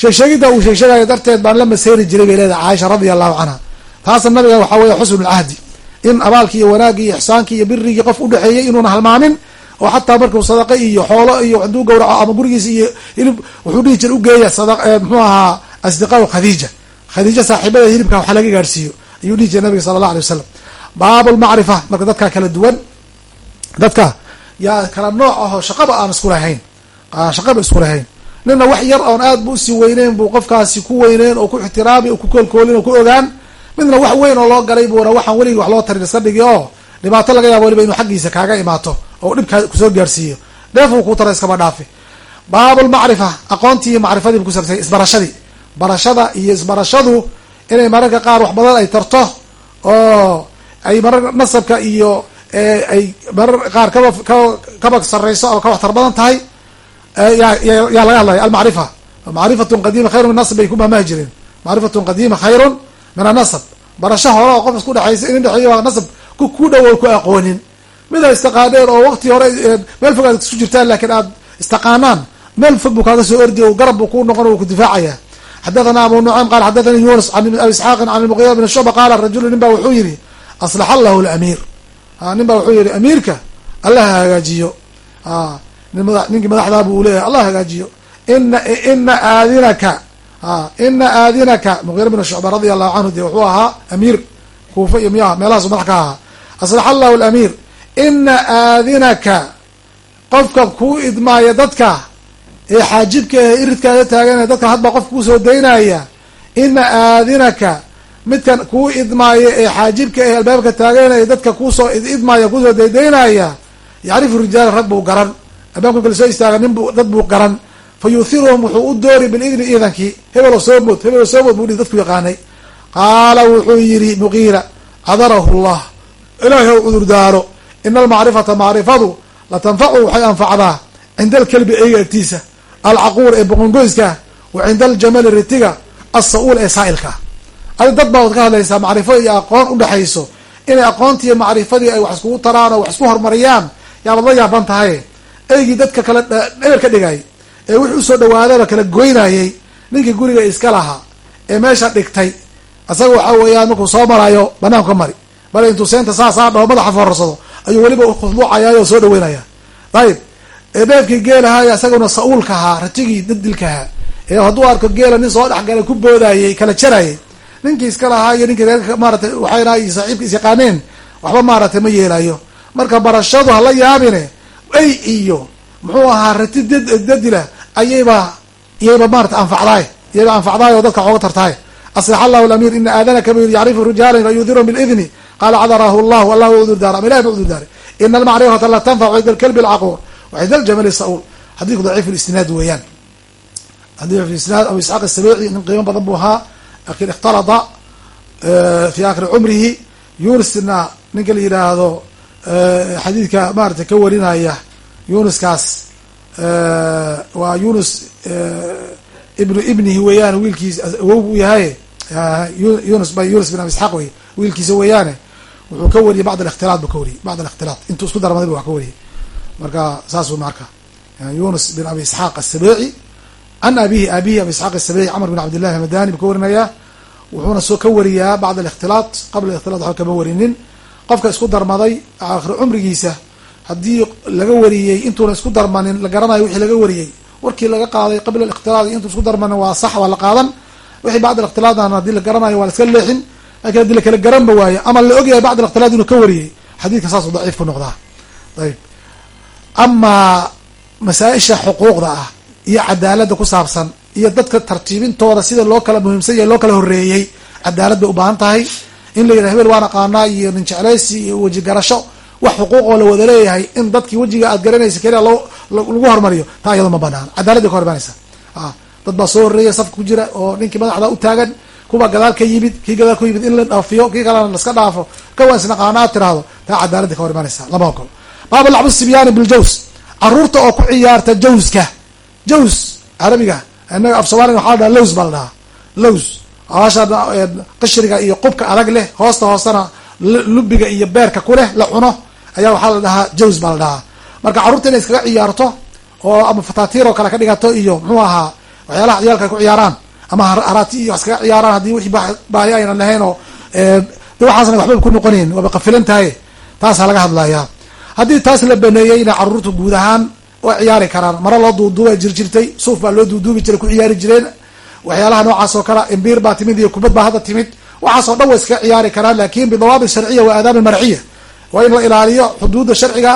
Sheegsheegidda uu sheegsheegayo darteed baan la maseeri jiray bay leedahay caaisha radia allahu canha taasna nabiga waxaa weeye xusnulcahdi in abaalkii iyo wanaagii iyo ixsaankii iyo birigii qof udhexeeyey inuuna halmaamin oo xataa markuu sadaqa iyo xoolo iyo haduu gawraco ama gurigiisa iyo hilib wuxuu dhihi jira ugeeya muxuu ahaa asdiqaa khadiija. Khadiija saaxiibada hilibka waxa laga gaadhsiiyo ayuu dhihi jiray nabiga sala allah alay wasalam baab lmacrifa marka dadkaa kala duwan dadka yaa kala nooc ahoo shaqaba aan isku lahayn shaqaba isku lahayn. Nina wax yar oon aad bu u sii weyneyn buu qofkaasi ku weyneyn oo ku ixtiraami oo ku koolkoolin oo ku ogaan. Midna wax weyn oo loo galay buuna waxaan weligii wax loo tarin iska dhigi oo dhibaato laga yaabo weliba inuu xaggiisa kaaga imaato oo dhibkaa ku soo gaarsiiyo. Dheefuu ku tara iskaba dhaafi baabulmacrifa aqoontii iyo macrifadii bu kusabsay isbarashadii. Barashada iyo isbarashadu inay mararka qaar wax badan ay tarto oo ay marar nasabka iyo ay marar qaar kaba kaba sarreyso oo ka waxtar badan tahay. Yaa laga hadlaya almacrifa. Macrifatun qadiima khayru min nasb bay ku maamahi jireen macrifatun qadiima khayrun min anasab barasho hore oo qof isku dhexaysa in dhexeeyo nasab ku dhawow ku aqoonin. Mid a istaqaaneen oo waqti hore meel fog aad isu jirtaan laakiin aad istaqaanaan meel fog buu kaaga soo ordi garab buu ku noqon uu ku difaacaya. Xadathana abu nucaym qaal xadathani yunus an abi isxaaqin can lmuqira bn shuba qaala rajulu nin ba wuxuu yihi aslaxa lahu lamiir nin ba wuxuu yihi amiirka allah hagaajiyo. Ninkii madaxdaa buu leeyahay allah hagaajiyo. Ina ina aadinaka ina aadinaka muqira bn shucba radia allahu canhu de wuxuu ahaa amiir kuufa iyo miyaha meelahaasu madax ka ahaa aslaxa allahu lamiir ina aadinaka qofka kuu idmaaya dadka ee xaajibka ee iridkaada taagan dadka hadba qofka ku soo daynaya ina aadinaka midkan kuu idmaaya ee xaajibka ee albaabka taaganaya dadka kuusoo idmaaya ku soo daydaynaya yacrifu rijaala rag buu garan albaabka kala soo istaaga nin bu dad buu garan fa yuhiruhum wuxuu u doori bilidni iidankii hebelo soo mood hebelo soo mood buu dhi dadku yaqaanay qaala wuxuu yihi muqiira cadarahu llah ilaahay ou cudur daaro ina almacrifata macrifadu latanfacu waxay anfacdaa cinda alkelbi eyga agtiisa alcaquur ee boqongoyska wa cinda aljamali ritiga alsa-uul ee saa'ilka adi dad baa wad ka hadlaysaa macrifo iyo aqoon udhexayso inay aqoontii iyo macrifadii ay wax iskugu taraan oo wax isku horumariyaan yaabad la yaaban tahay. Eygii dadka kala eber ka dhigay ee wixii u soo dhawaadaba kala goynayay ninkii guriga iska lahaa ee meesha dhigtay isaga waxaa weeyaan markuu soo maraayo banaanku ka mari bal intuu seenta saasaa dhaho madaxa foorarsado ayuu weliba khusluucayaa oo soo dhaweynaya ayib neefkii geelahaa isaguna sa-uulka ahaa ratigii dadilkahaa ee hadduu arko geela nin soo dhexgalay ku boodayay kala jarayay ninkii iska lahaa iyo ninkii reerka maaratay waxayna saaxiibka is waxba maaratay ma yeelayo marka barashadu hala yaabine ey iyo muxuu ahaa rati dadila ayayba iyayba maarata anfacdaay iyayba anfacdaay oo dadka xooga tartaay aslax allahu lamiir ina aadanaka bu yiri yacrifu rijaalan fayudirhum bilidni qaala cadarahu llahu allah u udur daara ama ilahi ba udur daaray ina almacrifata la tanfacu cinda alkalbi alcaquur wa cinda aljamali sa-uul xadiidku daciif lisnaad weeyaan xadiif isnaad abu isxaaq asabeeci nin qiimo badan buu ahaa laakiin ikhtalada fi akhiri cumrihi yunisna ninka la yihaahdo xadiidka maarata ka warinaya yunuskaas waa yunus ibnu ibnihi weeyaan wiilkiis awow u yahay yunus yunus bin abi isxaaq wey wiilkiisa weeyaane wuxuu ka wariyey bacd alikhtilaat buu ka wariyey bacd alikhtilaat. Intuu isku darmaday bu wax ka wariyey. Marka saasuu marka. Yunus bin abi isxaaq asabeeci can abihi abihi abi isxaaq asabeeci camr bin cabdillahi almadani buu ka warinayaa wuxuuna soo ka wariyaa bacd alikhtilaat qabla ikhtilaat waxba kama warinin. Qofka isku darmaday aakhiri cumrigiisa haddii laga wariyey intuuna isku darmanin la garanayo wixii laga wariyey warkii laga qaaday qabla alikhtilaat intuu isku darmanin waa sax waa la qaadan. Wixii bacd alikhtilaatna haddii la garanayo waa la iska leexin laakiin haddii lakala garanba waayo ama la ogyahay bacd alikhtilaat inuu ka wariyey xadiidka saasuu daciif ku noqdaa. Ayb amaa masaa-isha xuquuqda ah iyo cadaaladda ku saabsan iyo dadka tartiibintooda sida loo kala muhiimsan yahay loo kala horeeyey cadaalad bay u baahan tahay. In la yidhaha hebel waan aqaanaa iyo nin jeclaysi iyo weji garasho. Wax xuquuqoo la wada leeyahay in dadkii wejiga aad garanaysa keliya lagu hormariyo taa iyado ma banaano cadaaladday ka hor imanaysa dad baa soo horreeya safka ku jira oo ninkii madaxda u taagan kuwa gadaal ka yimid kii gadaal ka yimid in la dhaafiyo kii kalena laska dhaafo kawan isnaqaana aad tiraahdo. Taa cadaaladda ka hor imanaysa lama ogolo baab lacbu sibyaani biljaws carruurta oo ku ciyaarta jawska. Jaws carabiga inaga af soomaliga waxaa la dhaha lows baa la dhahaa. Lows aasha qishriga iyo qubka adag leh hoosta hoostana lubiga iyo beerka ku leh la cuno ayaa waxaa la dhahaa jaws baa la dhahaa. Marka carruurta inay iskaga ciyaarto oo ama fatatiir oo kale ka dhigato iyo muxuu ahaa waxyaalaha ciyaalka ay ku ciyaaraan ama harati iyo wax iskaga ciyaaraan haddii wixii baahi aynan lahayn oo de waxaasna waxba ku noqonayn waaba qafilan tahay taasaa laga hadlayaa. Haddii taas la baneeyey inay carruurtu guud ahaan way ciyaari karaan maro loo duuduuba jirjirtay suuf baa loo duuduubi jiray ku ciyaari jireen waxyaalaha noocaas oo kale imbiir baa timid iyo kubad baa hadda timid waxaasoo dhan way iskaga ciyaari karaan laakiin bidawaabit sharciya wa aadaab marciya. Waa in la ilaaliyo xuduudda sharciga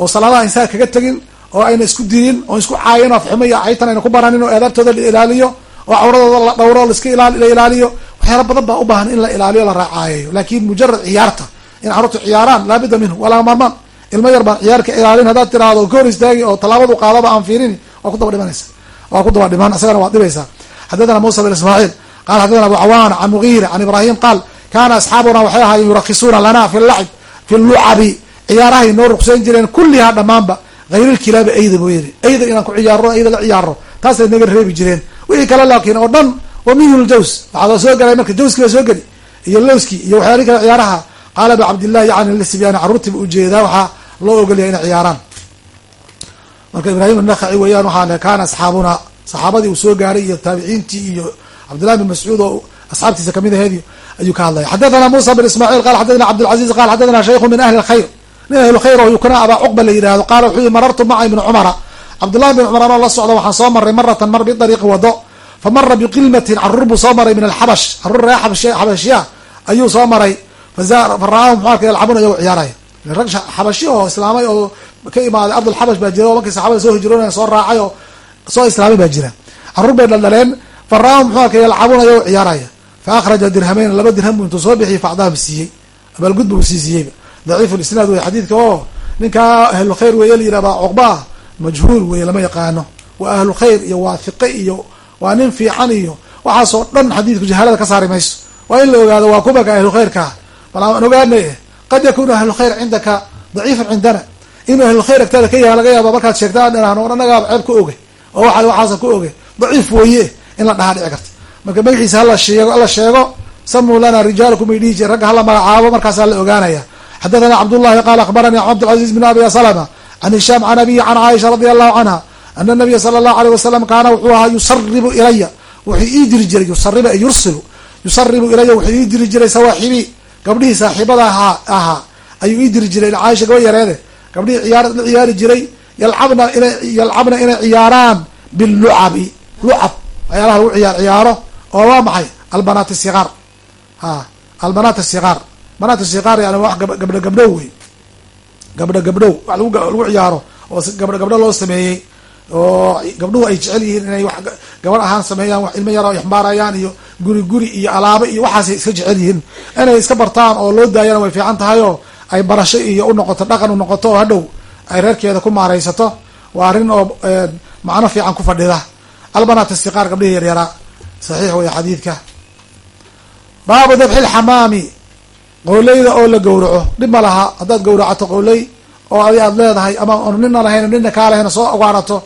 oo salaadaha insaan kaga tegin oo ayna isku dilin oo isku caayin afxumo iyo caytan ayna ku bananin oo aadaabtooda la ilaaliyo oo cawradooda la dhawro laska la ilaaliyo waxyaala badan baa u baahan in la ilaaliyo la raacaayayo laakiin mujarad ciyaarta in carruurtu ciyaaraan laabudda minhu walaa mamaan ilmo yar baan ciyaar ilaalin haddaad tiraahdo ka hor istaagi oo tallaabadu qaadaba aan fiirin waa ku daba dhimanaysa waa ku daba dhiman isagana waad dhibaysaa. Xaddathana muusa bin ismaaciil qala xaddathana abu cawaana can mugiira can ibrahim qaal kana asxaabuna waxay ahaayeen yurakisuuna lana fi lacib fi lucabi. Ciyaarahay noo ruqsayn jireen kullihaa dhammaanba hayrilkilaabi ayda buu yiri ayda inaan ku ciyaarno ayda la ciyaaro taasay naga reebi jireen wixii kale laakiin oo dhan wa minhu ljaws waxaa soo galay marka jawski baa soo geli iyo lowski iyo waxyaalihi kale ciyaaraha. Qaala abu cabdillahi yani lisibyaani carruurtiiba u jeedaa waxaa loo ogolyahay inay ciyaaraan. Marka ibraahim anakaci weeyaan waxaa kaana asxaabuna saxaabadii uu soo gaaray iyo taabiciintii iyo cabdillahi bin mascuud oo asxaabtiisa ka mid aheed ayuu ka hadlaya. Xadathana musa bin ismaaciil qala xadathana cabdilcaziz qala xadathana shaykhu min ahli lkhayr nin ahlu khayr oo yukna abaa cuqba la yihahdo qaala wuxuu yihi marartu maca ibni cumara cabdullahi bin cumar anoo la socda waxaan soo maray maratan mar bidariiqi wado. Fa mara biqilmatin carruur buu soo maray min alxabash carruur ree xabashiya ayuu soo maray. Fa ra'aahum muxuu arkay yalcabuuna iyagoo ciyaaraya rag xabashi oo islaamay oo ka imaaday ardulxabash baa jira oo markii saxabada soo hijroonaya soo raacay oo soo islaamay baa jira. Carruur bay dhaldhaleen fa ra'aahum muxuu arkay yalcabuuna iyagoo ciyaaraya fa akhraja dirhamayn laba dirham bu intuu soo bixiyay facdaahum siiyey. Abaalgud bu sii siiyeyba daciif lisnaad wey xadiidka oo ninkaa ahlu khayr weeye la yihahdaa cuqbaa majhuul weye lama yaqaano. Waa ahlu khayr iyo waa hiqe iyo waa nin fiican iyo waxaasoo dhan xadiidku jahaalada ka saari mayso. Waa in la ogaado waa kubanka ahlu khayrkaa bal aan ogaanay qad yakunu ahlu khayr cindaka daciifan cindana. Inuu ahlu khayr agtaada ka yaha laga yaaba markaad sheegta aan dhahno anagaaba ceeb ka oge oo waa waxaasa ka oge daciif weeye in la dhahaa dhici karta. Marka magaciisa hala sheego hala sheego samuu lana rijaalkum ay dhihi jire ragga hala magacaabo markaasaa la ogaanaya. Xadathana cabdullahi qaala akhbaranii cabdilcaziz bin abi salama can hishaam can abiyi can caaisha radi allahu canha ana nabiya sala allahu aleyh wasalam kaana wuxuu ahaa yusaribu ilaya wuxuu ii diri jiray yusariba yursilu yusaribu ilaya wuxuu ii diri jiray sawaaxibii gabdhihii saaxiibada ahaa ahaa ayuu ii diri jiray caaisha gaba yareede gabdhihii ciyaar la ciyaari jiray yalcabna ina yalcabna inay ciyaaraan bilucabi lucab waxyaalaha lagu ciyaar ciyaaro oo waa maxay albanaat siqaar ha albanaat siqaar banaat siqaar yani wax gabdho gabdhow wey gabdho gabdhow wax lagu ciyaaro oo gabdho gabdho loo sameeyey oo gabdhuhu ay jecel yihiin inay wax gabadh ahaan sameeyaan wax ilmo yar oo ixmaarayaan iyo guri guri iyo alaabo iyo waxaasay iska jecel yihiin. Inay iska bartaan oo loo daayana way fiican tahay oo ay barasho iyo unoqoto dhaqan unoqoto oo hadhow ay reerkeeda ku maaraysato waa arrin oo macno fiican ku fadhida. Albanaat siqaar gabdhihii yaryaraa saxiix wey xadiidka. Baabu dabxi lxamaami qowleyda oo la gowraco dhib ma laha haddaad gowracato qowley oo adi aad leedahay ama nina lahayn nina kaa lahayn soo awaarato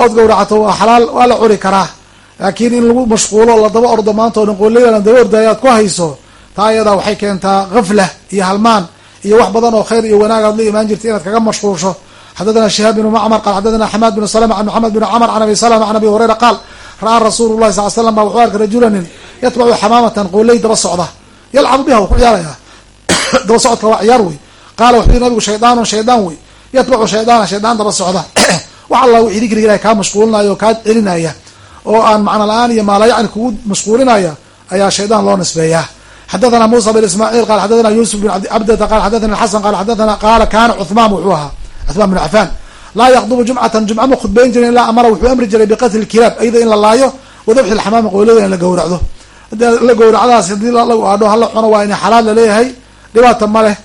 ood gowracato waa xalaal waa la curi karaa. Laakiin in lagu mashquulo la daba ordo maanta o dhan qowleydan daba ordaayo aad ku hayso taa ayadaa waxay keentaa gaflah iyo halmaan iyo wax badan oo khayr iyo wanaag aad la imaan jirta inaad kaga mashquulsho. Xadathana shihaab bnu macmar qaal xadathana xamaad bnu salama an maxamed bn camr can abi salama can abi hurayra qaal ra'aa rasuulu llahi sal slam ba wuxuu arkay rajulanin yatbacu xamaamatan qowley daba socda yalcabu biha wuu ku ciyaaraya <coughs> daba socodka waa ciyaar wey qaala wuxuu yihi nabigu shaydaanun shaydaan wey yatbacu shaydaana shaydaan daba socda. <coughs> Wax alla wixii dikriga ilahay kaa mashquulinaya oo kaa celinaya oo aan macno la'aan iyo maalayacni kugu mashquulinaya ayaa shaydaan loo nisbeeyaa. Xadathana musa bin ismaaciil qala xadathana yuusuf bin cabdata qala xadathana xasan qala xadathana qaala kaana cuhmaan wuxuu ahaa cuhmaan bin cafaan. Laa yaqdubu jumcatan jumca ma khudbayn jirin ilaa amara wuxuu amri jiray biqatli kilaab ayada in la laayo wadabxi lxamaami qoylada in la gowracdo. La gowracdaas haddii lagu aadho hala cuno waa ina xalaal la leeyahay dhibaata ma leh.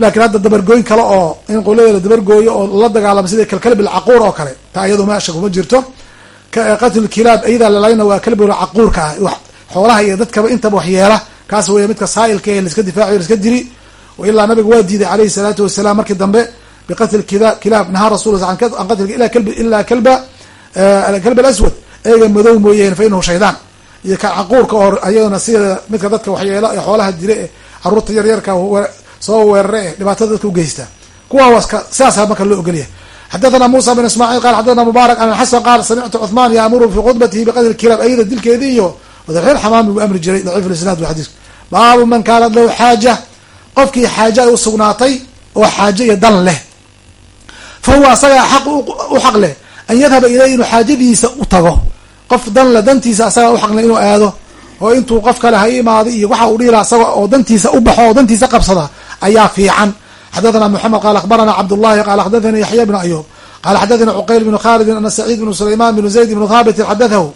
Laakiin hadda dabargooyn kale oo in qolada la dabargooyo oo la dagaalamo sida kalkalb alcaquur oo kale taa iyado meesha kuma jirto. Qatl kilaab iyadaa lalayna waa kalbiga caquurka ah xoolaha iyo dadkaba intaba waxyeela kaas weya midka saailka ee laiska difaaciyo laiska diri. Ilaa nabiga waa diiday alayhi salaatu wasalaam markii dambe biqatli kilaab nahaa rasul an qatl ilaa kalba kalb alaswad eega madow mooyeen fa inahu shaydaan iyo ka oo ayadana sida midka dadka waxyeelo ee xoolaha dile ee carruurta yaryarka soo weerare ee dhibaatada dadka ugeysta kuwa sidaasa marka loo ogolyahay. Xadathana musa bin ismaaciil qal xadathana mubaarak an xasan qaal samictu cuثmaan yaamuru fi khudbatihi biqatli kilaab ayada dilkeedii iyo wadaxil xamaami buu amri jiray daciif isnaad wa xadiisku baabu man kaanat lahu xaaja. Qofkii xaaja ay usugnaatay oo xaaje iyo dan leh. Fa huwa asagaa xaq u xaq leh an yadhaba ileyh inuu xaajadiisa u tago. Qof dan le dantiisa asagaa u xaqleh inuu aado oo intuu qof kale ha imaado iyo waxa uu dhiila asaga oo dantiisa u baxo oo dantiisa qabsada ayaa fiican. Xadathana moxamed qaal akhbarana cabdullahi qaal xadathani yaxya bnu ayub qaala xadathani cuqayl bnu khalidin ana saciid bnu sulayman bnu zayd bnu thabitin xadathahu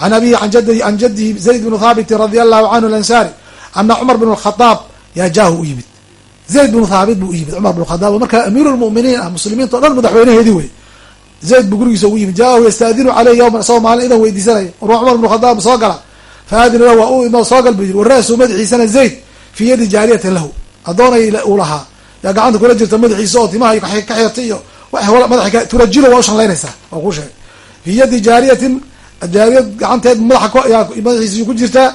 can abihi can jadihi zayd bnu thabitin radia allahu canhu alansaari ana cumar bn khadaab yaa jaahu u yimid. Zayd bnu thaabit buu u yimid cumar bn khadaab marka amiiru lmuminiin ah muslimiinta dhan madaxweynaheedii wey. Zayd buu gurigiisa ugu yimid jaahu yastaadinu caleyh yawman isagoo maalin idan weydiisanaya war cumar bnu khadaab soo gala faadina lahu waa u imo soo gal bu yiri waraasu madaxiisana zayd fii yadi jaariyatin lahu addoonay uu lahaa yaa gacanta kula jirta madaxiisa oo timaha ka xirtay iyo madaxa turajilo waa ushanlaynaysaa waa kuu sheegay fii yadi jaariyatin jaariyad gacanteed madaxa madaxiisi ku jirtaa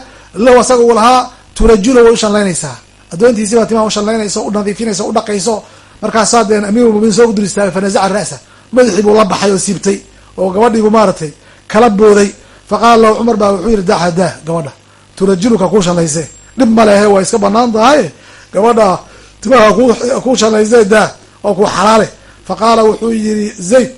lahu asaga uu lahaa turajilo way ushanlaynaysaa addoontiisi baa timaha ushanlaynayso u nadiifinayso u dhaqayso markaasaa deen amiirulmuminiin soo dul istaagay fanazaca ra'sa madaxii buu la baxay oo siibtay oo gabadhiibu maaratay kala booday faqaala lahu cumar baa wuxuu yihi daxa gabadha turajiluka kuu shalayse dhib ma lehe waa iska bannaan tahay gabadha timaha kuu shalayse daa oo kuu xalaale. Faqaala wuxuu yihi zayd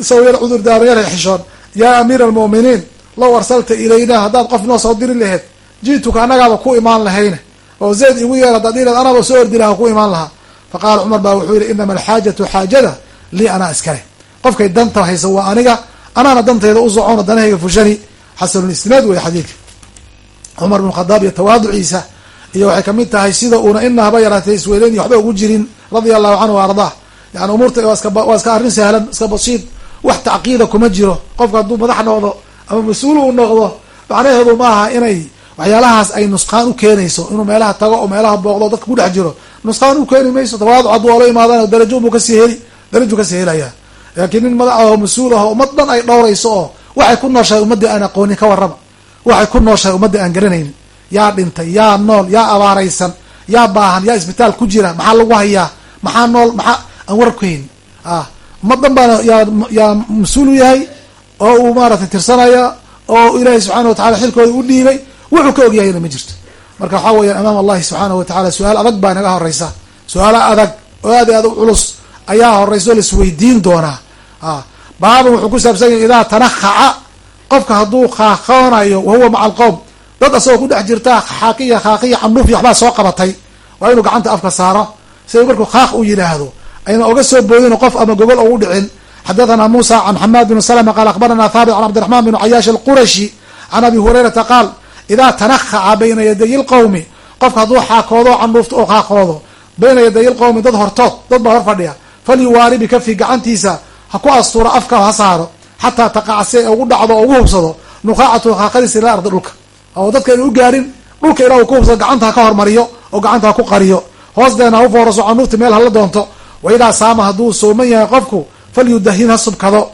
isagoo yar cudur daaro yar xishoon. Yaa amiira almu'miniin low arsalta ilayna haddaad qof noo soo diri laheyd ji'tuka annagaaba ku imaan lahayne oo zayd igu yeer haddaad dhilaed anaaba soo ordi laha ku imaan lahaa. Faqaala cumar baa wuxuu yihi inama alxaajatu xaajada lii anaa iskale qofkay danta haysa waa aniga anaana dantayda u socono danahayga fushani xasanulisnaad wey xadiidka. Cumar bn khadaab iyo tawaaduciisa iyo waxay ka mid tahay sida uuna ina haba yaraatay isweyleyn iyo waxba ugu jirin radia allahu canhu wa ardaa yani umuurta waa iska arrin sahlan iska basiid. Wax tacqiida kuma jiro. Qofka hadduu madax noqdo ama mas'uul uu noqdo macnaheedu ma aha inay waxyaalahaas ay nusqaan u keenayso. Inuu meelaha tago oo meelaha booqdo dadka ku dhex jiro. Nusqaan u keeni mayso tawaaduc hadduu oola imaadana darajo buu ka sii heli daraju ka sii helaya. Laakiin nin madax aho mas'uul aho ummad dhan ay dhowrayso oo waxay ku nooshahay ummadda aan aqoonin ka warrama waxay ku nooshahay ummadda aan garanaynin yaa dhintay yaa nool yaa abaaraysan yaa baahan yaa isbitaal ku jira maxaa lagu hayaa? Maxaa nool maxaa? Aan warab ka haynin ah ummad dhan baana yaa mas'uul u yahay oo uu maaratay tirsanaya oo ilaahay subxaana watacala xilkooda u dhiibay. Wuxuu ka ogyahayna ma jirto. Marka waxaa weeyaan amaam allahi subxaanahu watacala su'aal adag baa naga horeysa su'aalo adag oo aad i aad u culus ayaa horeysa oo laisweydiin doonaa a baaban wuxuu ku saabsan yahay idaa tanakhaca qofka hadduu kaaqoonayo wahuwa maca alqowm dad asagoo ku dhex jirta xaaqiya khaaqiya canuufi waxbaa soo qabatay. Waa inuu gacanta afka saaro. Sida markuu khaaq u yidhaahdo ayna oga soo boodin qof ama gogol ugu dhicin. Xadathana musa can xamaad bn slma qaal akhbarana thaabit can cabdiraxman bn cayaash alqurashi can abi hurayrata qaal idaa tanakhaca bayna yaday lqowmi qofka hadduu xaakoodo canuufto oo qaaqoodo bayna yaday lqowmi dad hortood dad baa hor fadhiya. Falyuwaari bikafi gacantiisa ha ku astuuro afka ha saaro xataa taqaca si ugu dhacdo oo ugu hubsado nuqaacatu xaaqadiisa ila ardi dhulka. Oo dadkayna u gaarin dhulka ilaa uu ku hubsado gacanta ha ka hormariyo oo gacanta ha ku qariyo. Hoosdeena ha u fooroso canuurta meel hala doonto. Waidaa saama hadduu sooman yahay qofku falyudahin ha subkado.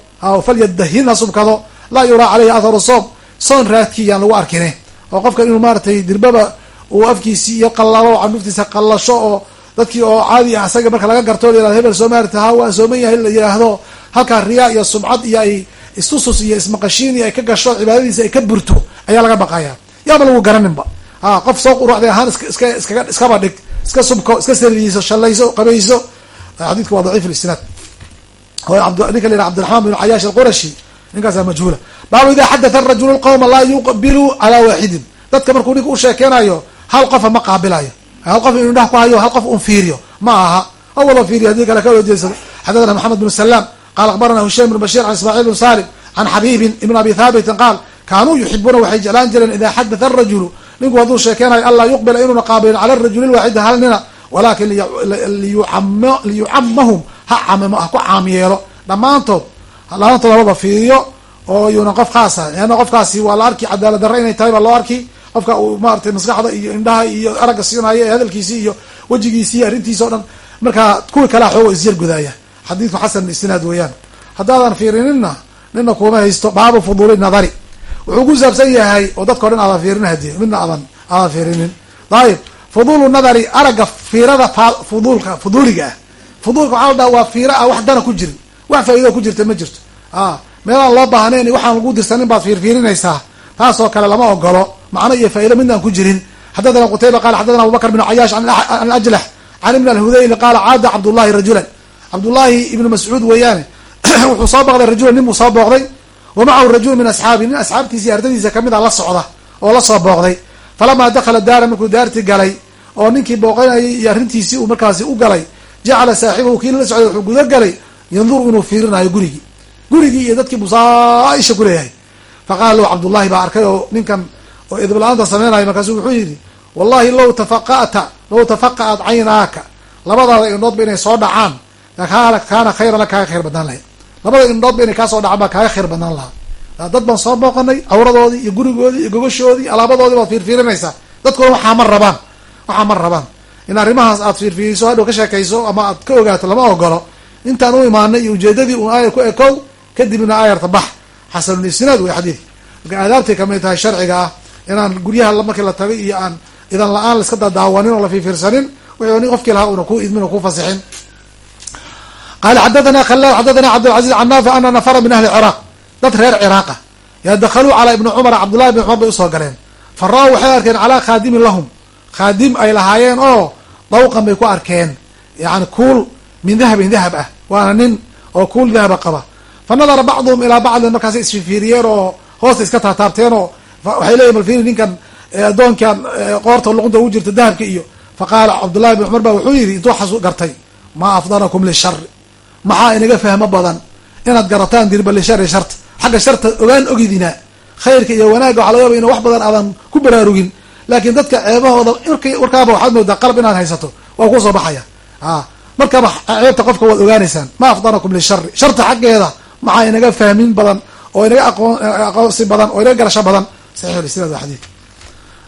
Falyadahin ha subkado. Laa yuraa caleyhi atharu soom soon raadkii yaan lagu arkine. Oo qofkan inuu maaratay dirbaba uu afkiisii iyo qallalo canuurtiisa qallasho oo dadkii oo caadi ah isaga marka laga garto la hebel soo maarata ha waa sooman yahay la yidhaahdo. Halkaa riyaa iyo subcad iyo ay istusus iyo ismaqashiin iyo ay ka gasho cibaadadiisa ay ka burto ayaa laga baqaya yaaba lagu garaninba. A qof soo qurucday ahaan iska iska iskaga iskaba dhig iska subko iska sariyiso shallayso qabayso. Xadiidku waa daciif lisnaad ninka la yidhaha cabdiraxmaan bin cayaash alqurashi ninkaasaa majhuula. Baabu idaa xadatha rajulu lqawma laa yuqbilu calaa waaxidin. Dadka markuu ninka u sheekeynayo hal qofa ma qaabilayo hal qof inu indhaha ku hayo hal qof un fiiriyo ma aha. Ha wada fiiriyo haddii kale ka wada jeedsado xadathana maxamed bn salaam qaal akhbarana hushaym bn bashir can ismaaciil bn salim can xabiibin ibn abi thaabitin qaal kaanuu yuxibuuna waxay jeclaan jireen idaa xadatha arajulu ninku hadduu sheekeynayo anlaa yuqbila inuuna qaabilin cala rajuli lwaaxidi hal nina walaakin liyucamahum ha camimo ha ku caam yeelo. Dhammaantood dhammaantood hababa fiiriyo oo yuuna qof khaasa leanna qofkaasi waa la arki cadaalad darre inay tahay baa loo arki qofka uu maaratay maskaxda iyo indhaha iyo aragga siinayo ee hadalkiisi iyo wejigiisi iyo arrintiisi o dhan markaa kuwii kalea xoogo isyar gudaaya. Xadiidku xasan isnaad weeyaan. Haddaadan fiirininna nina kuma haysto baabu fuduuli nadari. Wuxuu ku saabsan yahay oo dadka o dhan aadan fiirin hadi midna aadan aadan fiirinin. Dayib fuduulu nadari aragga fiirada fudulka fuduuliga ah. Fuduulka waxaa la waa fiira ah wax dana ku jirin. Wax faa'ido ku jirta ma jirto. A meelaan loo baahnayn waxaan lagu dirsanin baad fiirfiirinaysaa taasoo kale lama ogolo macno iyo faa'ido midnaan ku jirin. Xadadana qutayba qala xadadana abubakr bn cayaash an ajlax can ibn alhudayli qaala caada cabdullahi rajulan. Cabdullaahi ibnu mascuud weeyaane <clears throat> wuxuu soo booqday rajulan nin buu soo booqday. Wa macahu rajul min asxaabi. Nin asxaabtiisi ardadiisa ka mid a la socda oo la soo booqday. Falamaa dakhala daara markuu daartii galay oo ninkii booqanayay iyo arrintiisii uu markaasi u galay jacala saaxibahu kii la socday wuxuu guda galay yanduru inuu fiirinayo gurigii. Gurigii iyo dadkii busaaisha kuleeyahay faqaala lahu cabdullahi baa arkay oo ninkan oo idibla-aanta sameynaya markaasu wuxuu yidhi wallahi law tafaqa'ta law tafaqa'at caynaaka labadaada indhoodba inay soo dhacaan kaana khayran la kaaga khayr badnaan lahayd labada indhoodba inay kaa soo dhacaan baa kaaga khayr badnaan lahaa. Dad baan soo booqanay cawradoodii iyo gurigoodii iyo gogoshoodii alaabadoodii baad fiirfiirinaysaa. Dadkuna waxaa ma rabaan waxaa ma rabaan. In arrimahaas aad fiirfiiriso hadhow ka sheekayso ama aad ka ogaato lama ogolo intaan u imaanay iyo ujeedadii un aayar ku ekow kadibna aayarta bax. Xasanulisnaad wey xadiidka marka aadaabtay ka mid tahay sharciga ah inaan guryaha markii la tagay iyo aan idan la'aan laiska dadaawanin oo la fiirfiirsanin wixii qofkii lahaa una ku idmin oo ku fasixin. Qala xadathana khalaal xadathana cabdilcaziz can naafic ana nafara min ahli ciraaq dad reer ciraaqa yaa dakhaluu calaa ibni cumar cabdullahi ibni cumar bay u soo galeen. Fa ra-w waxay arkeen calaa khaadimin lahum khaadim ay lahaayeen oo dawqan bay ku arkeen. Yani kuul min dahabin dahab ah waana nin oo kuul dahaba qaba. Fa nadara bacduhum ilaa bacdin markaasay isfifiiriyeen oo hoosta iska taataabteen oo waxay leeyihiin bal fiiri ninkan addoonkan qoorta luqunta ugu jirta dahabka iyo. Fa qaala cabdullahi ibni cumar ba wuxuu yidhi intuu gartay maa afdanakum lishari maxaa inaga fahmo badan inaad garataan dirba lishari sharta xagga sharta ogaan ogidina. Khayrka iyo wanaagga waxa laga yaba ina wax badan aadan ku baraarugin. Laakiin dadka ceebahooda warkaaba waxaad moodaa qalab inaad haysato waa ku soo baxaya. A markaba ceebta qofka waad ogaanaysaan ma afdanakum lishari sharta xaggeeda maxaa inaga fahmin badan oo inaga aqoon aqoonsi badan oo inaga garasho badan saxiixulisnaad waa xadiid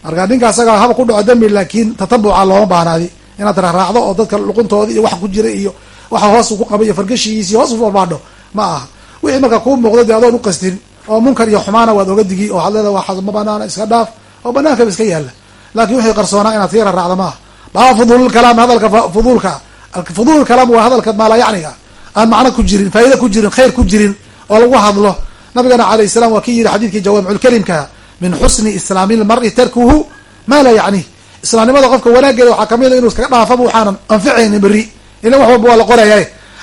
marka ninka asaga haba ku dhaco dambi laakiin tatabuca looma baahnaadi inaad raaraacdo oo dadka luquntoodi iyo wax ku jira iyo waxa hoos ku qaba iyo fargashigiisi hoos ubaadho ma aha. Wixii marka kuu muuqdo dee adoon uqastin oo munkar iyo xumaana waad oga digi oo waxaad leeda waa ma banaana iska dhaaf oo banaankaba iska yaalla laakin wixii qarsoonaa inaad sii raraacdo maaha baa fuduulkalaam hadalka fuduulka. Fuduul kalaam waa hadalka maalayacniga aan macno ku jirin faaida ku jirin khayr ku jirin oo lagu hadlo. Nabigana alayh salam waa ki yihi xadiidkii jawaamiculkalimka min xusni islaami lmari tarkuhu maa laa yacnih islaamnimada qofka wanaageeda waxaa ka mid a inuu iskaga dhaafaba waxaanan anficaynin beri ila wax walba waa la qoraya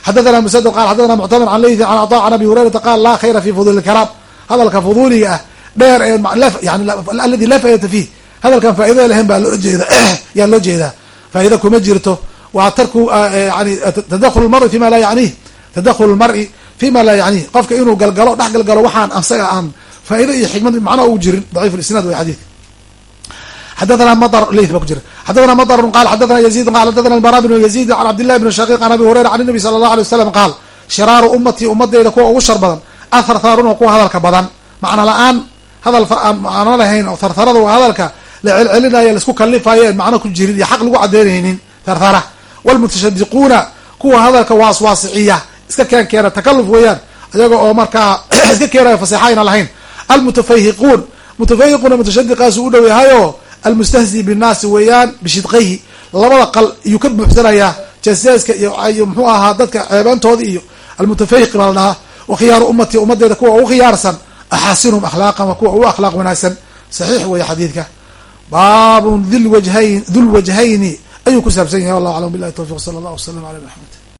xadathana musadad qal xadathana muctamir can laythi can cata can abi hurayrata qaal laa khayra fi fuduuli lkalaam hadalka fuduuliga ah dheer ee yani aladi laa faa'idata fiih. Hadalkan faaidada lahayn baa loo jeeda. <clears throat> Yaa loo jeedaa faaida kuma jirto. Waa tarku yani tadakhul lmari fima laa yacnih tadakhul lmari fima laa yacnih qofka inuu galgalo dhex galgalo waxaan asaga aan faaida iyo xikmad macno ugu jirin daciif lisnaad way xadiidka xadathana mr leyth ba ku jira xadathana mdrun qal xadathana yazid qal xadathana albara bn yazid can cabdillahi bn shaqiq can abi hurayra can nabi sala allah alay wasalam qaal shiraaru ummatii ummadeyda kuwa ugu shar badan athartharun oo kuwa hadalka badan macno la'aan hadal aan macno lahayn oo thartharada waa hadalka la celcelinaya la isku kalifayo en macno ku jirin iyo xaq lagu cadeynaynin tharthara wlmutashadiquuna kuwa hadalka waaswaasiciya iska keen keena takaluf weeyaan iyaga oo markaa iska keenayo faseexa ayna lahayn almutafahiquun mutafahiquuna mutashadiqaasu u dhow yahayo almustahzi binnaasi weeyaan bishidqayhi labada qal iyuu ka buuxsanayaa jaseeska iyo muxuu ahaa dadka ceebeentooda iyo almutafahiq baa la dhahaa wakhiyaaru ummati ummadeeda kuwa ugu khiyaarsan axaasinhum akhlaaqan waa kuwa ugu akhlaaq wanaagsan saxiix weeye xadiidka baabun dilwajhayn dulwajhayni ayuu ku saabsan yahay wallahu aclam billahi tawfiq sala allah wasalam aleyh maxamed